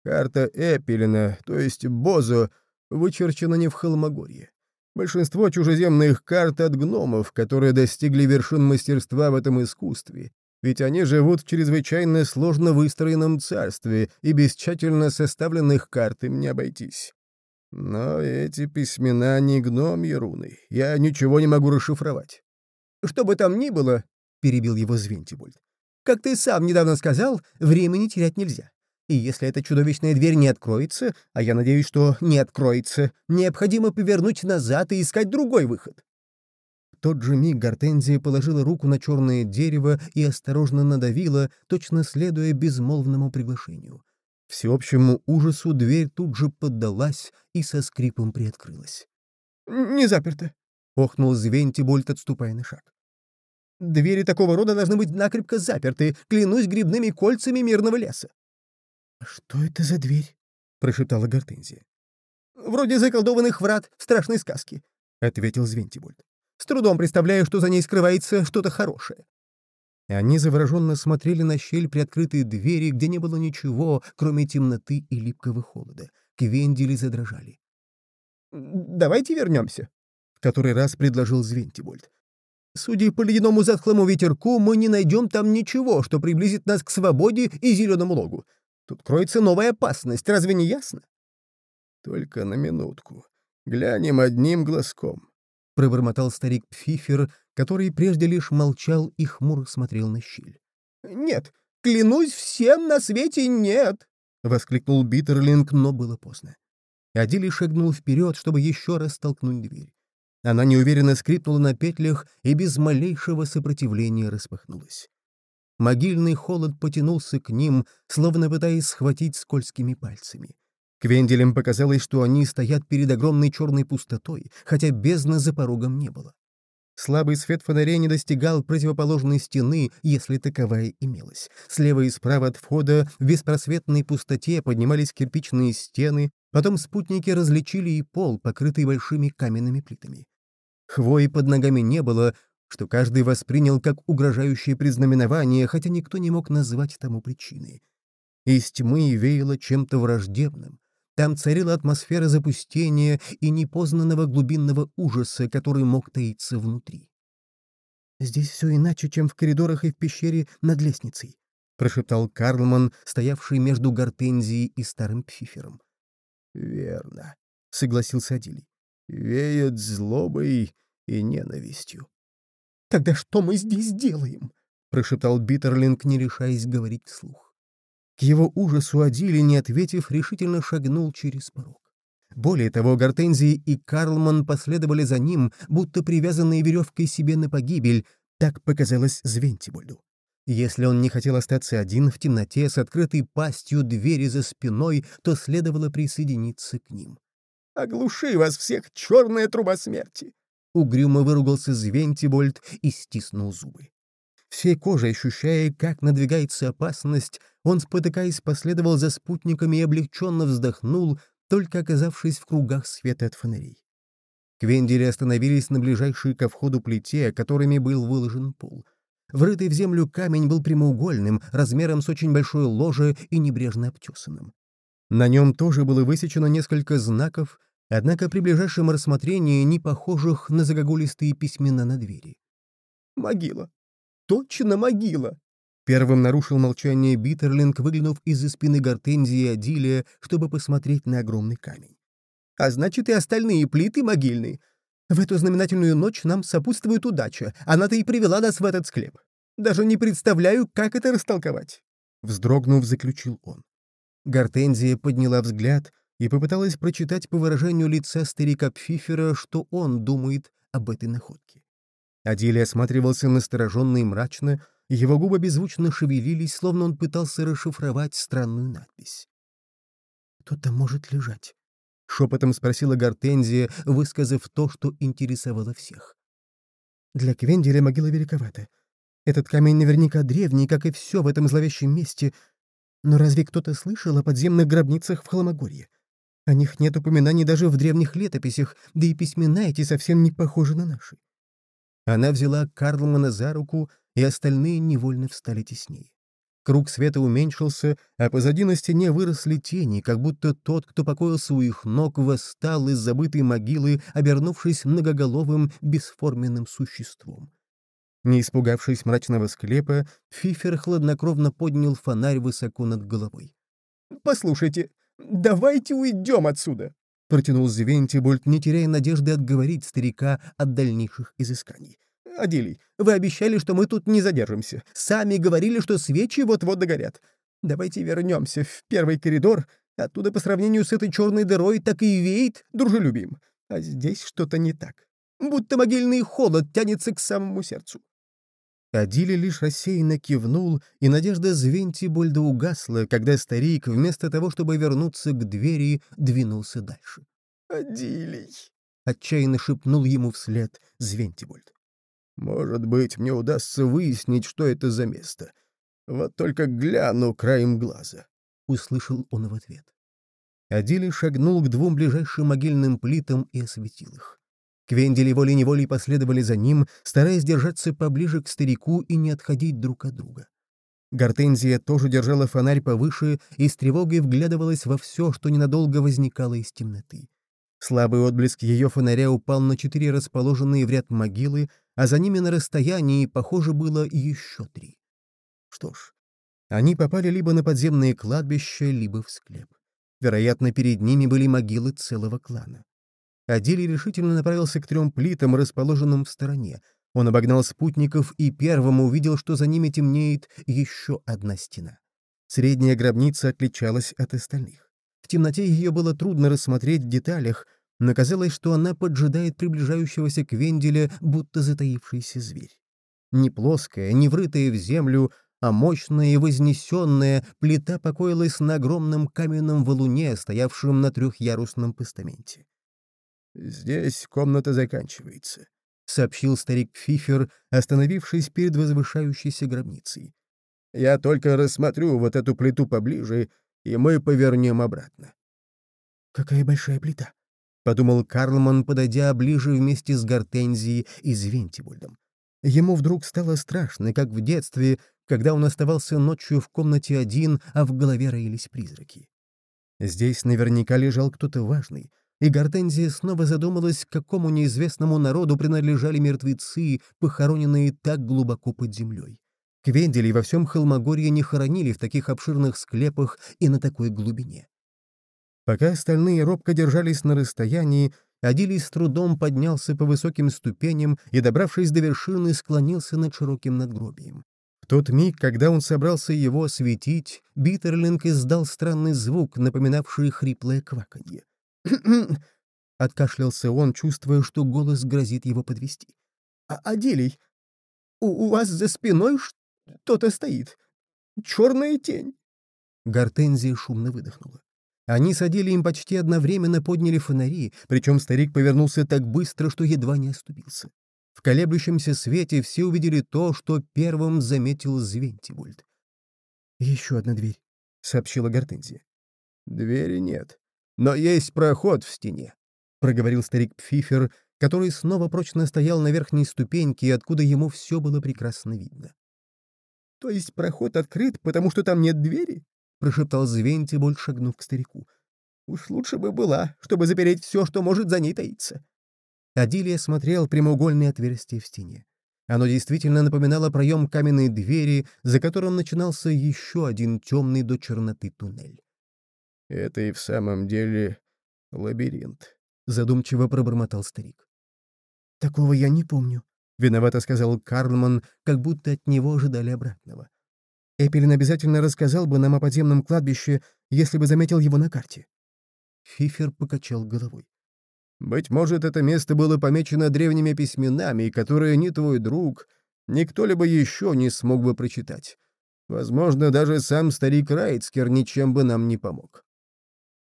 Карта Эпелина, то есть Бозо, вычерчена не в Холмогорье. Большинство чужеземных карт от гномов, которые достигли вершин мастерства в этом искусстве, ведь они живут в чрезвычайно сложно выстроенном царстве, и без тщательно составленных карт им не обойтись. Но эти письмена не гномьи руны, я ничего не могу расшифровать. «Что бы там ни было», — перебил его Звентибульт, — «как ты сам недавно сказал, времени терять нельзя. И если эта чудовищная дверь не откроется, а я надеюсь, что не откроется, необходимо повернуть назад и искать другой выход. В тот же миг Гортензия положила руку на черное дерево и осторожно надавила, точно следуя безмолвному приглашению. Всеобщему ужасу дверь тут же поддалась и со скрипом приоткрылась. «Не заперто», — охнул Звентибольт, отступая на шаг. «Двери такого рода должны быть накрепко заперты, клянусь грибными кольцами мирного леса». «Что это за дверь?» — прошептала Гортензия. «Вроде заколдованных врат страшной сказке», — ответил Звентибольд. «С трудом представляю, что за ней скрывается что-то хорошее». Они завороженно смотрели на щель приоткрытой двери, где не было ничего, кроме темноты и липкого холода. Квендели задрожали. «Давайте вернемся», — в который раз предложил Звентибольд. «Судя по ледяному затхлому ветерку, мы не найдем там ничего, что приблизит нас к свободе и зеленому логу. Тут кроется новая опасность, разве не ясно? Только на минутку. Глянем одним глазком. Пробормотал старик Пфифер, который прежде лишь молчал и хмуро смотрел на щель. «Нет, клянусь всем на свете нет!» — воскликнул Биттерлинг, но было поздно. Адили шагнул вперед, чтобы еще раз толкнуть дверь. Она неуверенно скрипнула на петлях и без малейшего сопротивления распахнулась. Могильный холод потянулся к ним, словно пытаясь схватить скользкими пальцами. Квенделям показалось, что они стоят перед огромной черной пустотой, хотя бездны за порогом не было. Слабый свет фонарей не достигал противоположной стены, если таковая имелась. Слева и справа от входа в беспросветной пустоте поднимались кирпичные стены, потом спутники различили и пол, покрытый большими каменными плитами. Хвои под ногами не было, что каждый воспринял как угрожающее признаменование, хотя никто не мог назвать тому причины. Из тьмы веяло чем-то враждебным, Там царила атмосфера запустения и непознанного глубинного ужаса, который мог таиться внутри. «Здесь все иначе, чем в коридорах и в пещере над лестницей», — прошептал Карлман, стоявший между Гортензией и старым Пфифером. «Верно», — согласился Адилий. «Веет злобой и ненавистью». «Тогда что мы здесь делаем?» — прошептал Биттерлинг, не решаясь говорить вслух. К его ужасу Адили, не ответив, решительно шагнул через порог. Более того, Гортензии и Карлман последовали за ним, будто привязанные веревкой себе на погибель, так показалось Звентибольду. Если он не хотел остаться один в темноте с открытой пастью двери за спиной, то следовало присоединиться к ним. «Оглуши вас всех, черная труба смерти!» Угрюмо выругался Звентибольд и стиснул зубы. Всей кожей ощущая, как надвигается опасность, он, спотыкаясь, последовал за спутниками и облегченно вздохнул, только оказавшись в кругах света от фонарей. Квендели остановились на ближайшей ко входу плите, которыми был выложен пол. Врытый в землю камень был прямоугольным, размером с очень большое ложе и небрежно обтесанным. На нем тоже было высечено несколько знаков, однако при ближайшем рассмотрении не похожих на загогулистые письмена на двери. «Могила! Точно могила!» Первым нарушил молчание Биттерлинг, выглянув из-за спины Гортензии и Адилия, чтобы посмотреть на огромный камень. «А значит, и остальные плиты могильные. В эту знаменательную ночь нам сопутствует удача. Она-то и привела нас в этот склеп. Даже не представляю, как это растолковать». Вздрогнув, заключил он. Гортензия подняла взгляд и попыталась прочитать по выражению лица старика Пфифера, что он думает об этой находке. Адилий осматривался настороженно и мрачно, его губы беззвучно шевелились, словно он пытался расшифровать странную надпись. «Кто там может лежать?» — шепотом спросила Гортензия, высказав то, что интересовало всех. «Для Квенделя могила великовата. Этот камень наверняка древний, как и все в этом зловещем месте. Но разве кто-то слышал о подземных гробницах в Холмогорье? О них нет упоминаний даже в древних летописях, да и письмена эти совсем не похожи на наши». Она взяла Карлмана за руку, и остальные невольно встали теснее. Круг света уменьшился, а позади на стене выросли тени, как будто тот, кто покоился у их ног, восстал из забытой могилы, обернувшись многоголовым бесформенным существом. Не испугавшись мрачного склепа, Фифер хладнокровно поднял фонарь высоко над головой. «Послушайте, давайте уйдем отсюда!» — протянул Звентибольд, не теряя надежды отговорить старика от дальнейших изысканий. Адилий, вы обещали, что мы тут не задержимся. Сами говорили, что свечи вот-вот догорят. Давайте вернемся в первый коридор. Оттуда по сравнению с этой черной дырой так и веет дружелюбием. А здесь что-то не так. Будто могильный холод тянется к самому сердцу. Адили лишь рассеянно кивнул, и надежда Звентибольда угасла, когда старик, вместо того, чтобы вернуться к двери, двинулся дальше. «Адилий!» — отчаянно шепнул ему вслед Звентибольд. Может быть, мне удастся выяснить, что это за место. Вот только гляну краем глаза», — услышал он в ответ. Адили шагнул к двум ближайшим могильным плитам и осветил их. Квендели волей-неволей последовали за ним, стараясь держаться поближе к старику и не отходить друг от друга. Гортензия тоже держала фонарь повыше и с тревогой вглядывалась во все, что ненадолго возникало из темноты. Слабый отблеск ее фонаря упал на четыре расположенные в ряд могилы, а за ними на расстоянии, похоже, было еще три. Что ж, они попали либо на подземные кладбища, либо в склеп. Вероятно, перед ними были могилы целого клана. Адели решительно направился к трем плитам, расположенным в стороне. Он обогнал спутников и первым увидел, что за ними темнеет еще одна стена. Средняя гробница отличалась от остальных. В темноте ее было трудно рассмотреть в деталях, но казалось, что она поджидает приближающегося к Венделя, будто затаившийся зверь. Не плоская, не врытая в землю, а мощная и вознесенная плита покоилась на огромном каменном валуне, стоявшем на трехъярусном постаменте. «Здесь комната заканчивается», — сообщил старик Фифер, остановившись перед возвышающейся гробницей. «Я только рассмотрю вот эту плиту поближе, и мы повернем обратно». «Какая большая плита!» подумал Карлман, подойдя ближе вместе с Гортензией и Звентибульдом. Ему вдруг стало страшно, как в детстве, когда он оставался ночью в комнате один, а в голове роились призраки. Здесь наверняка лежал кто-то важный, и Гортензия снова задумалась, к какому неизвестному народу принадлежали мертвецы, похороненные так глубоко под землей. Квенделей во всем Холмогорье не хоронили в таких обширных склепах и на такой глубине. Пока остальные робко держались на расстоянии, Адилий с трудом поднялся по высоким ступеням и, добравшись до вершины, склонился над широким надгробием. В тот миг, когда он собрался его осветить, Биттерлинг издал странный звук, напоминавший хриплое кваканье. Откашлялся он, чувствуя, что голос грозит его подвести. «А, «Адилий, у, у вас за спиной что-то стоит. Черная тень». Гортензия шумно выдохнула. Они садили им почти одновременно подняли фонари, причем старик повернулся так быстро, что едва не оступился. В колеблющемся свете все увидели то, что первым заметил Звентибульт. «Еще одна дверь», — сообщила Гортензия. «Двери нет, но есть проход в стене», — проговорил старик Пфифер, который снова прочно стоял на верхней ступеньке, откуда ему все было прекрасно видно. «То есть проход открыт, потому что там нет двери?» — прошептал Звентибольд, шагнув к старику. «Уж лучше бы была, чтобы запереть все, что может за ней таиться». Адилия смотрел прямоугольное отверстие в стене. Оно действительно напоминало проем каменной двери, за которым начинался еще один темный до черноты туннель. «Это и в самом деле лабиринт», — задумчиво пробормотал старик. «Такого я не помню», — виновато сказал Карлман, как будто от него ожидали обратного. Эпелин обязательно рассказал бы нам о подземном кладбище, если бы заметил его на карте. Фифер покачал головой. «Быть может, это место было помечено древними письменами, которые ни твой друг, ни кто-либо еще не смог бы прочитать. Возможно, даже сам старик Райцкер ничем бы нам не помог».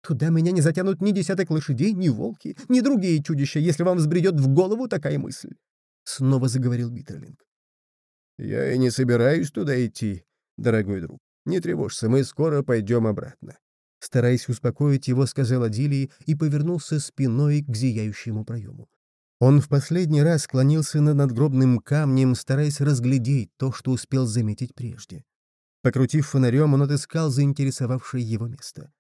«Туда меня не затянут ни десяток лошадей, ни волки, ни другие чудища, если вам взбредет в голову такая мысль», — снова заговорил Биттерлинг. «Я и не собираюсь туда идти», дорогой друг. Не тревожься, мы скоро пойдем обратно». Стараясь успокоить его, сказал Адилий и повернулся спиной к зияющему проему. Он в последний раз склонился над надгробным камнем, стараясь разглядеть то, что успел заметить прежде. Покрутив фонарем, он отыскал заинтересовавшее его место.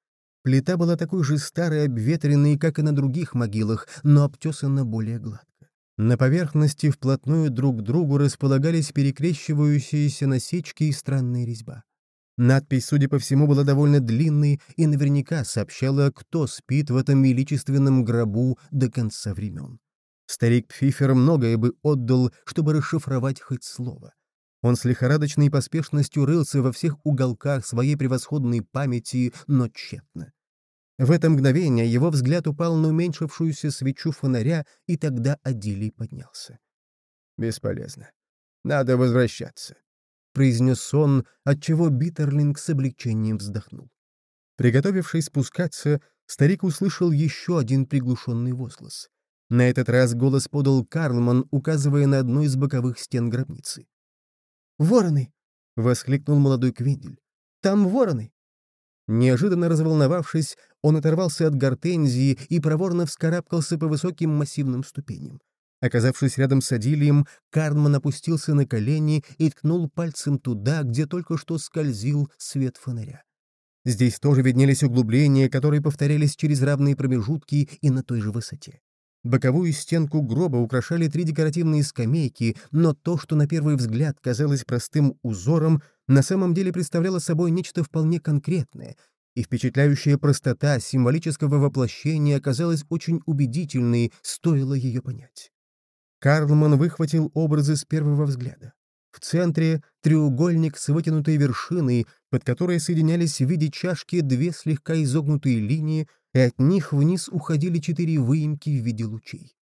Плита была такой же старой обветренной, как и на других могилах, но обтесана более гладко. На поверхности вплотную друг к другу располагались перекрещивающиеся насечки и странная резьба. Надпись, судя по всему, была довольно длинной и наверняка сообщала, кто спит в этом величественном гробу до конца времен. Старик Пфифер многое бы отдал, чтобы расшифровать хоть слово. Он с лихорадочной поспешностью рылся во всех уголках своей превосходной памяти, но тщетно. В это мгновение его взгляд упал на уменьшившуюся свечу фонаря, и тогда Адилий поднялся. «Бесполезно. Надо возвращаться», — произнес он, отчего Биттерлинг с облегчением вздохнул. Приготовившись спускаться, старик услышал еще один приглушенный возглас. На этот раз голос подал Карлман, указывая на одну из боковых стен гробницы. «Вороны!» — воскликнул молодой Квиндель. «Там вороны!» Неожиданно разволновавшись, он оторвался от гортензии и проворно вскарабкался по высоким массивным ступеням. Оказавшись рядом с Адилием, Карнман опустился на колени и ткнул пальцем туда, где только что скользил свет фонаря. Здесь тоже виднелись углубления, которые повторялись через равные промежутки и на той же высоте. Боковую стенку гроба украшали три декоративные скамейки, но то, что на первый взгляд казалось простым узором, на самом деле представляло собой нечто вполне конкретное, и впечатляющая простота символического воплощения оказалась очень убедительной, стоило ее понять. Карлман выхватил образы с первого взгляда. В центре — треугольник с вытянутой вершиной, под которой соединялись в виде чашки две слегка изогнутые линии, и от них вниз уходили четыре выемки в виде лучей.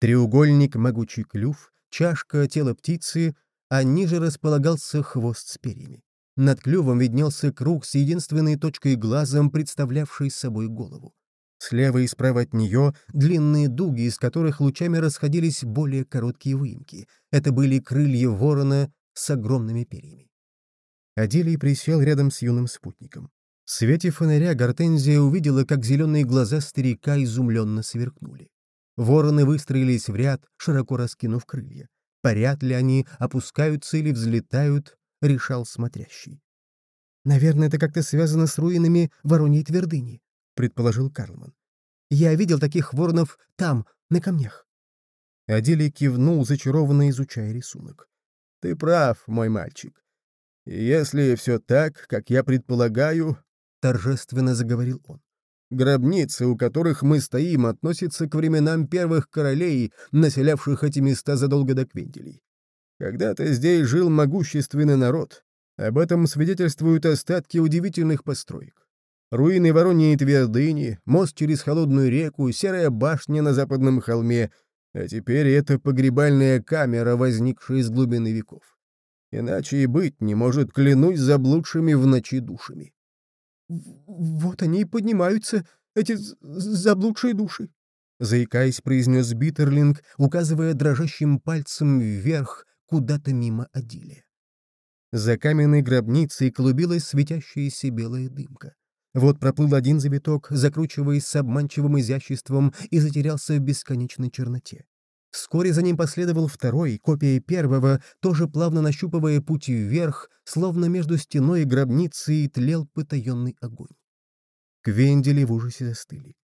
Треугольник — могучий клюв, чашка — тело птицы, а ниже располагался хвост с перьями. Над клювом виднелся круг с единственной точкой глазом, представлявшей собой голову. Слева и справа от нее длинные дуги, из которых лучами расходились более короткие выемки. Это были крылья ворона с огромными перьями. Аделий присел рядом с юным спутником. В свете фонаря Гортензия увидела, как зеленые глаза старика изумленно сверкнули. Вороны выстроились в ряд, широко раскинув крылья. Парят ли они, опускаются или взлетают, решал смотрящий. «Наверное, это как-то связано с руинами Вороньей твердыни», — предположил Карлман. «Я видел таких воронов там, на камнях». Адилий кивнул, зачарованно изучая рисунок. «Ты прав, мой мальчик. Если все так, как я предполагаю, — торжественно заговорил он, — гробницы, у которых мы стоим, относятся к временам первых королей, населявших эти места задолго до Квинделей. Когда-то здесь жил могущественный народ. Об этом свидетельствуют остатки удивительных построек. Руины Вороньей твердыни, мост через холодную реку, серая башня на западном холме, а теперь это погребальная камера, возникшая из глубины веков. Иначе и быть не может, клянусь заблудшими в ночи душами. «Вот они и поднимаются, эти заблудшие души», — заикаясь, произнес Биттерлинг, указывая дрожащим пальцем вверх, куда-то мимо Адилия. За каменной гробницей клубилась светящаяся белая дымка. Вот проплыл один завиток, закручиваясь с обманчивым изяществом, и затерялся в бесконечной черноте. Вскоре за ним последовал второй, копия первого, тоже плавно нащупывая путь вверх, словно между стеной и гробницей тлел потаенный огонь. Квендели в ужасе застыли.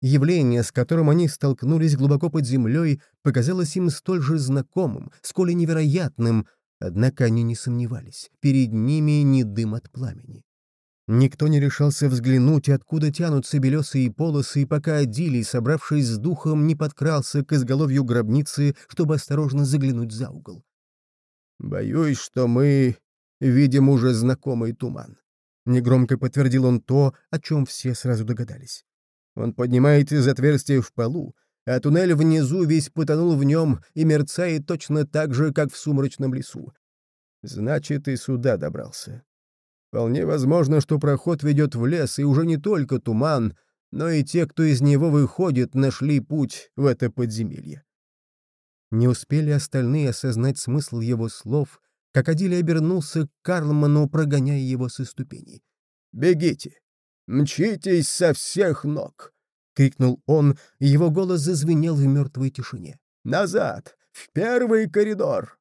Явление, с которым они столкнулись глубоко под землей, показалось им столь же знакомым, сколь и невероятным, однако они не сомневались, перед ними не дым от пламени. Никто не решался взглянуть, откуда тянутся белесые полосы, пока Адилий, собравшись с духом, не подкрался к изголовью гробницы, чтобы осторожно заглянуть за угол. «Боюсь, что мы видим уже знакомый туман», — негромко подтвердил он то, о чем все сразу догадались. «Он поднимается из отверстия в полу, а туннель внизу весь потонул в нем и мерцает точно так же, как в сумрачном лесу. Значит, и сюда добрался. Вполне возможно, что проход ведет в лес, и уже не только туман, но и те, кто из него выходит, нашли путь в это подземелье. Не успели остальные осознать смысл его слов, как Адиль обернулся к Карлману, прогоняя его со ступеней. «Бегите! Мчитесь со всех ног!» — крикнул он, и его голос зазвенел в мертвой тишине. «Назад! В первый коридор!»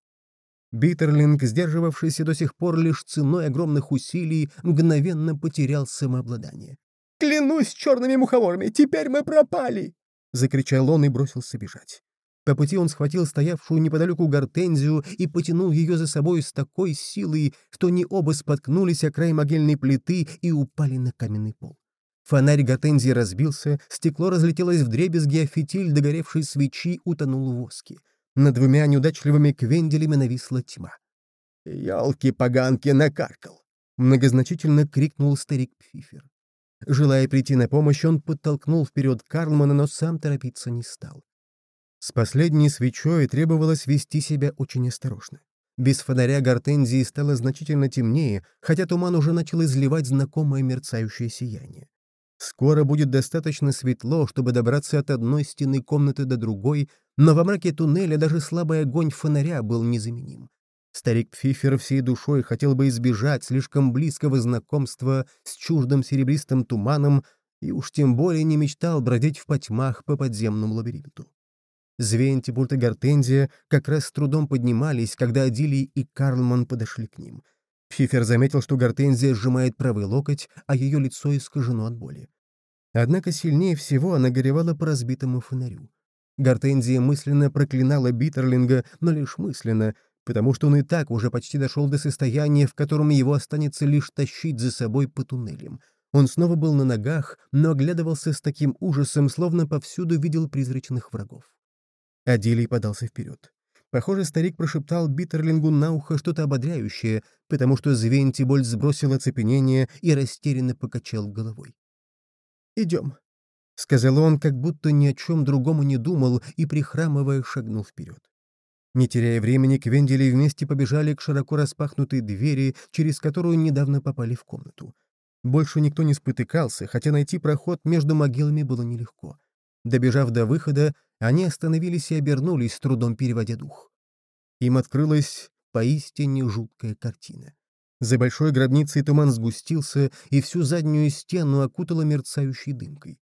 Биттерлинг, сдерживавшийся до сих пор лишь ценой огромных усилий, мгновенно потерял самообладание. «Клянусь черными мухоморами, теперь мы пропали!» — закричал он и бросился бежать. По пути он схватил стоявшую неподалеку гортензию и потянул ее за собой с такой силой, что они оба споткнулись о край могильной плиты и упали на каменный пол. Фонарь гортензии разбился, стекло разлетелось в дребезги, а фитиль догоревшей свечи утонул в воске. Над двумя неудачливыми квенделями нависла тьма. «Ялки-поганки накаркал!» — многозначительно крикнул старик Пфифер. Желая прийти на помощь, он подтолкнул вперед Карлмана, но сам торопиться не стал. С последней свечой требовалось вести себя очень осторожно. Без фонаря гортензии стало значительно темнее, хотя туман уже начал изливать знакомое мерцающее сияние. Скоро будет достаточно светло, чтобы добраться от одной стены комнаты до другой, но во мраке туннеля даже слабый огонь фонаря был незаменим. Старик Пфифер всей душой хотел бы избежать слишком близкого знакомства с чуждым серебристым туманом и уж тем более не мечтал бродить в потьмах по подземному лабиринту. Звентибульт и Гортензия как раз с трудом поднимались, когда Адилий и Карлман подошли к ним — Фифер заметил, что Гортензия сжимает правый локоть, а ее лицо искажено от боли. Однако сильнее всего она горевала по разбитому фонарю. Гортензия мысленно проклинала Биттерлинга, но лишь мысленно, потому что он и так уже почти дошел до состояния, в котором его останется лишь тащить за собой по туннелям. Он снова был на ногах, но оглядывался с таким ужасом, словно повсюду видел призрачных врагов. Адилий подался вперед. Похоже, старик прошептал Биттерлингу на ухо что-то ободряющее, потому что Звентибольд сбросил оцепенение и растерянно покачал головой. «Идем», — сказал он, как будто ни о чем другому не думал и, прихрамывая, шагнул вперед. Не теряя времени, Квендели вместе побежали к широко распахнутой двери, через которую недавно попали в комнату. Больше никто не спотыкался, хотя найти проход между могилами было нелегко. Добежав до выхода, они остановились и обернулись, с трудом переводя дух. Им открылась поистине жуткая картина. За большой гробницей туман сгустился, и всю заднюю стену окутало мерцающей дымкой.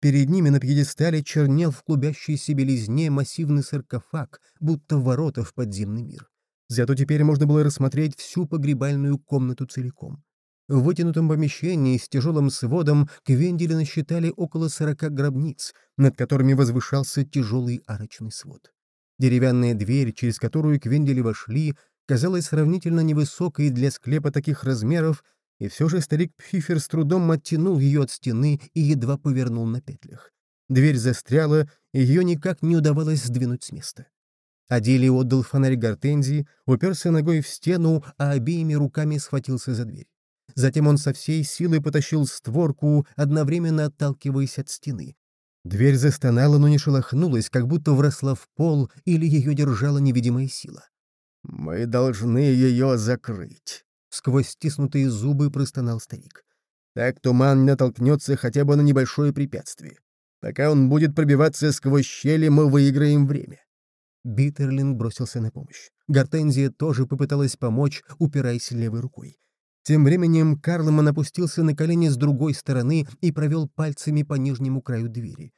Перед ними на пьедестале чернел в клубящейся белизне массивный саркофаг, будто ворота в подземный мир. Зато теперь можно было рассмотреть всю погребальную комнату целиком. В вытянутом помещении с тяжелым сводом Квендели насчитали около сорока гробниц, над которыми возвышался тяжелый арочный свод. Деревянная дверь, через которую Квендели вошли, казалась сравнительно невысокой для склепа таких размеров, и все же старик Пфифер с трудом оттянул ее от стены и едва повернул на петлях. Дверь застряла, и ее никак не удавалось сдвинуть с места. Адели отдал фонарь Гортензии, уперся ногой в стену, а обеими руками схватился за дверь. Затем он со всей силы потащил створку, одновременно отталкиваясь от стены. Дверь застонала, но не шелохнулась, как будто вросла в пол или ее держала невидимая сила. «Мы должны ее закрыть», — сквозь стиснутые зубы простонал старик. «Так туман натолкнется хотя бы на небольшое препятствие. Пока он будет пробиваться сквозь щели, мы выиграем время. Биттерлинг бросился на помощь. Гортензия тоже попыталась помочь, упираясь левой рукой. Тем временем Карлман опустился на колени с другой стороны и провел пальцами по нижнему краю двери.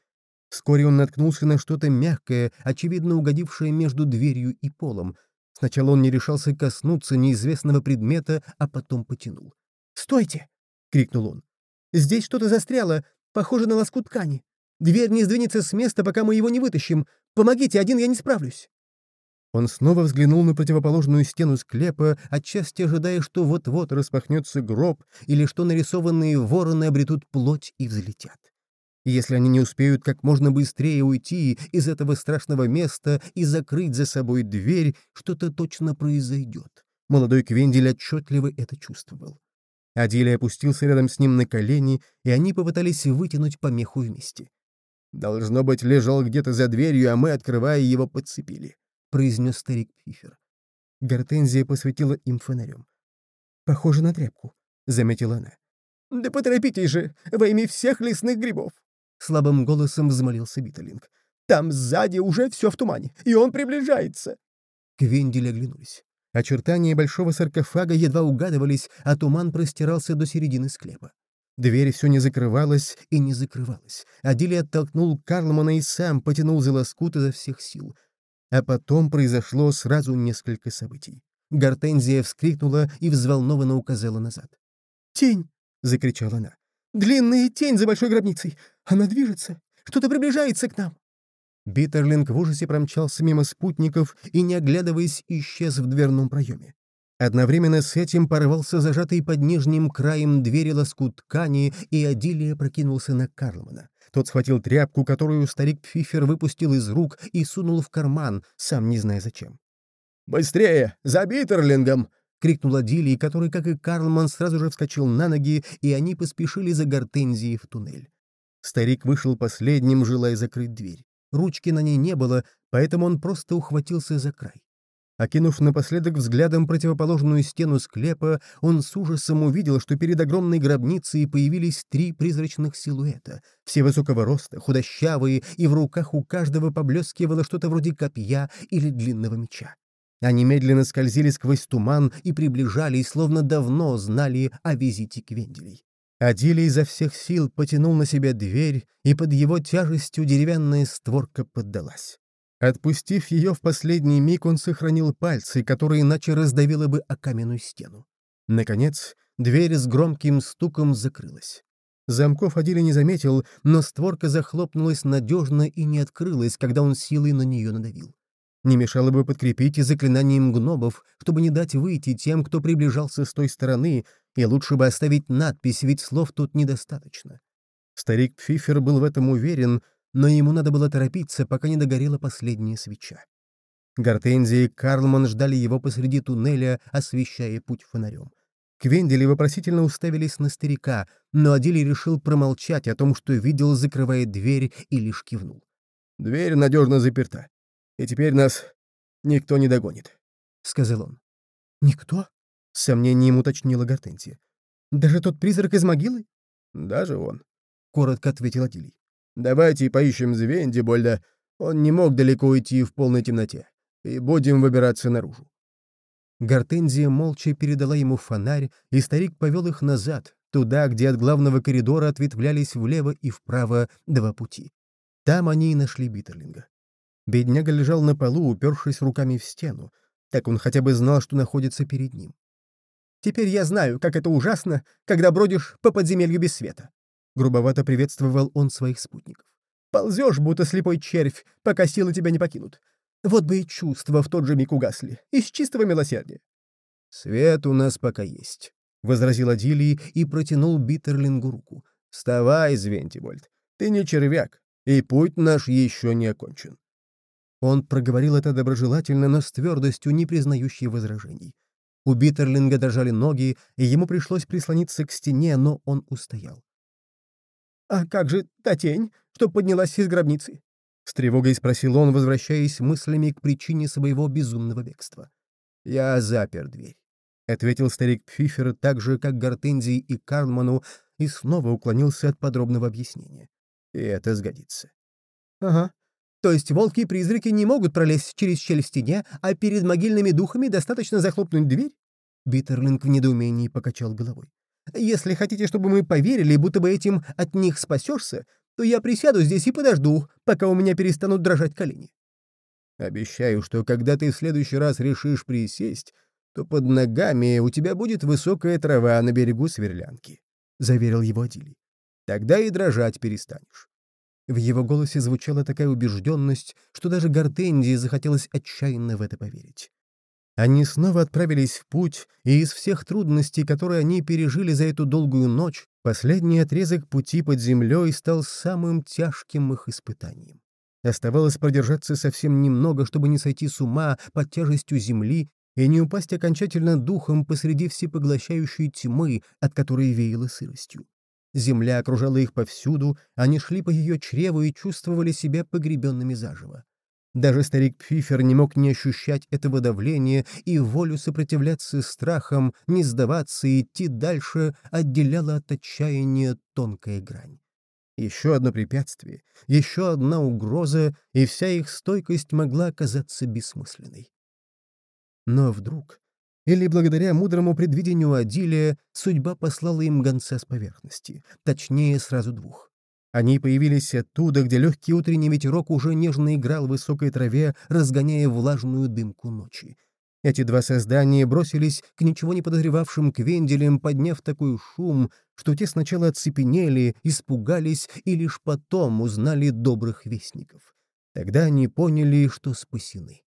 Вскоре он наткнулся на что-то мягкое, очевидно угодившее между дверью и полом. Сначала он не решался коснуться неизвестного предмета, а потом потянул. «Стойте!» — крикнул он. «Здесь что-то застряло, похоже на лоскут ткани. Дверь не сдвинется с места, пока мы его не вытащим. Помогите, один я не справлюсь». Он снова взглянул на противоположную стену склепа, отчасти ожидая, что вот-вот распахнется гроб или что нарисованные вороны обретут плоть и взлетят. Если они не успеют как можно быстрее уйти из этого страшного места и закрыть за собой дверь, что-то точно произойдет. Молодой Квендель отчетливо это чувствовал. Адилия опустился рядом с ним на колени, и они попытались вытянуть помеху вместе. «Должно быть, лежал где-то за дверью, а мы, открывая его, подцепили», — произнес старик Пифер. Гортензия посветила им фонарем. «Похоже на тряпку», — заметила она. «Да поторопитесь же, во имя всех лесных грибов!» Слабым голосом взмолился Биттелинг. «Там сзади уже все в тумане, и он приближается!» Квендели оглянулись. Очертания большого саркофага едва угадывались, а туман простирался до середины склепа. Дверь все не закрывалась и не закрывалась. Адили оттолкнул Карлмана и сам потянул за лоскут изо всех сил. А потом произошло сразу несколько событий. Гортензия вскрикнула и взволнованно указала назад. «Тень!» — закричала она. «Длинная тень за большой гробницей! Она движется! Что-то приближается к нам!» Биттерлинг в ужасе промчался мимо спутников и, не оглядываясь, исчез в дверном проеме. Одновременно с этим порвался зажатый под нижним краем двери лоскут ткани, и Адилия прокинулся на Карлмана. Тот схватил тряпку, которую старик Пфифер выпустил из рук и сунул в карман, сам не зная зачем. «Быстрее! За Биттерлингом!» — крикнул Адилий, который, как и Карлман, сразу же вскочил на ноги, и они поспешили за гортензией в туннель. Старик вышел последним, желая закрыть дверь. Ручки на ней не было, поэтому он просто ухватился за край. Окинув напоследок взглядом противоположную стену склепа, он с ужасом увидел, что перед огромной гробницей появились три призрачных силуэта, все высокого роста, худощавые, и в руках у каждого поблескивало что-то вроде копья или длинного меча. Они медленно скользили сквозь туман и приближались, словно давно знали о визите Квенделей. Адилий изо всех сил потянул на себя дверь, и под его тяжестью деревянная створка поддалась. Отпустив ее в последний миг, он сохранил пальцы, которые иначе раздавило бы о каменную стену. Наконец, дверь с громким стуком закрылась. Замков Адили не заметил, но створка захлопнулась надежно и не открылась, когда он силой на нее надавил. Не мешало бы подкрепить и заклинанием гнобов, чтобы не дать выйти тем, кто приближался с той стороны, и лучше бы оставить надпись, ведь слов тут недостаточно. Старик Пфифер был в этом уверен, но ему надо было торопиться, пока не догорела последняя свеча. Гортензия и Карлман ждали его посреди туннеля, освещая путь фонарем. Квендели вопросительно уставились на старика, но Адили решил промолчать о том, что видел, закрывая дверь, и лишь кивнул. «Дверь надежно заперта, и теперь нас никто не догонит», — сказал он. «Никто?» — с сомнением уточнила Гортензия. «Даже тот призрак из могилы?» «Даже он», — коротко ответил Адилий. Давайте поищем Звендибольда. Он не мог далеко уйти в полной темноте. И будем выбираться наружу. Гортензия молча передала ему фонарь, и старик повел их назад, туда, где от главного коридора ответвлялись влево и вправо два пути. Там они и нашли Биттерлинга. Бедняга лежал на полу, упершись руками в стену. Так он хотя бы знал, что находится перед ним. Теперь я знаю, как это ужасно, когда бродишь по подземелью без света». Грубовато приветствовал он своих спутников. «Ползешь, будто слепой червь, пока силы тебя не покинут. Вот бы и чувства в тот же миг угасли, из чистого милосердия». «Свет у нас пока есть», — возразил Адилий и протянул Биттерлингу руку. «Вставай, Звентибольд, ты не червяк, и путь наш еще не окончен». Он проговорил это доброжелательно, но с твердостью, не признающей возражений. У Биттерлинга дрожали ноги, и ему пришлось прислониться к стене, но он устоял. «А как же та тень, что поднялась из гробницы?» — с тревогой спросил он, возвращаясь мыслями к причине своего безумного бегства. «Я запер дверь», — ответил старик Пфифер так же, как Гортензии и Карлману, и снова уклонился от подробного объяснения. «И это сгодится». «Ага. То есть волки и призраки не могут пролезть через щель в стене, а перед могильными духами достаточно захлопнуть дверь? Биттерлинг в недоумении покачал головой. Если хотите, чтобы мы поверили, будто бы этим от них спасешься, то я присяду здесь и подожду, пока у меня перестанут дрожать колени. Обещаю, что когда ты в следующий раз решишь присесть, то под ногами у тебя будет высокая трава на берегу сверлянки, — заверил его Адилий. Тогда и дрожать перестанешь. В его голосе звучала такая убежденность, что даже Гортензии захотелось отчаянно в это поверить. Они снова отправились в путь, и из всех трудностей, которые они пережили за эту долгую ночь, последний отрезок пути под землей стал самым тяжким их испытанием. Оставалось продержаться совсем немного, чтобы не сойти с ума под тяжестью земли и не упасть окончательно духом посреди всепоглощающей тьмы, от которой веяло сыростью. Земля окружала их повсюду, они шли по ее чреву и чувствовали себя погребенными заживо. Даже старик Пфифер не мог не ощущать этого давления, и волю сопротивляться страхам, не сдаваться и идти дальше отделяла от отчаяния тонкая грань. Еще одно препятствие, еще одна угроза, и вся их стойкость могла оказаться бессмысленной. Но вдруг или благодаря мудрому предвидению Адилия судьба послала им гонца с поверхности, точнее, сразу двух. Они появились оттуда, где легкий утренний ветерок уже нежно играл в высокой траве, разгоняя влажную дымку ночи. Эти два создания бросились к ничего не подозревавшим квенделям, подняв такой шум, что те сначала оцепенели, испугались и лишь потом узнали добрых вестников. Тогда они поняли, что спасены.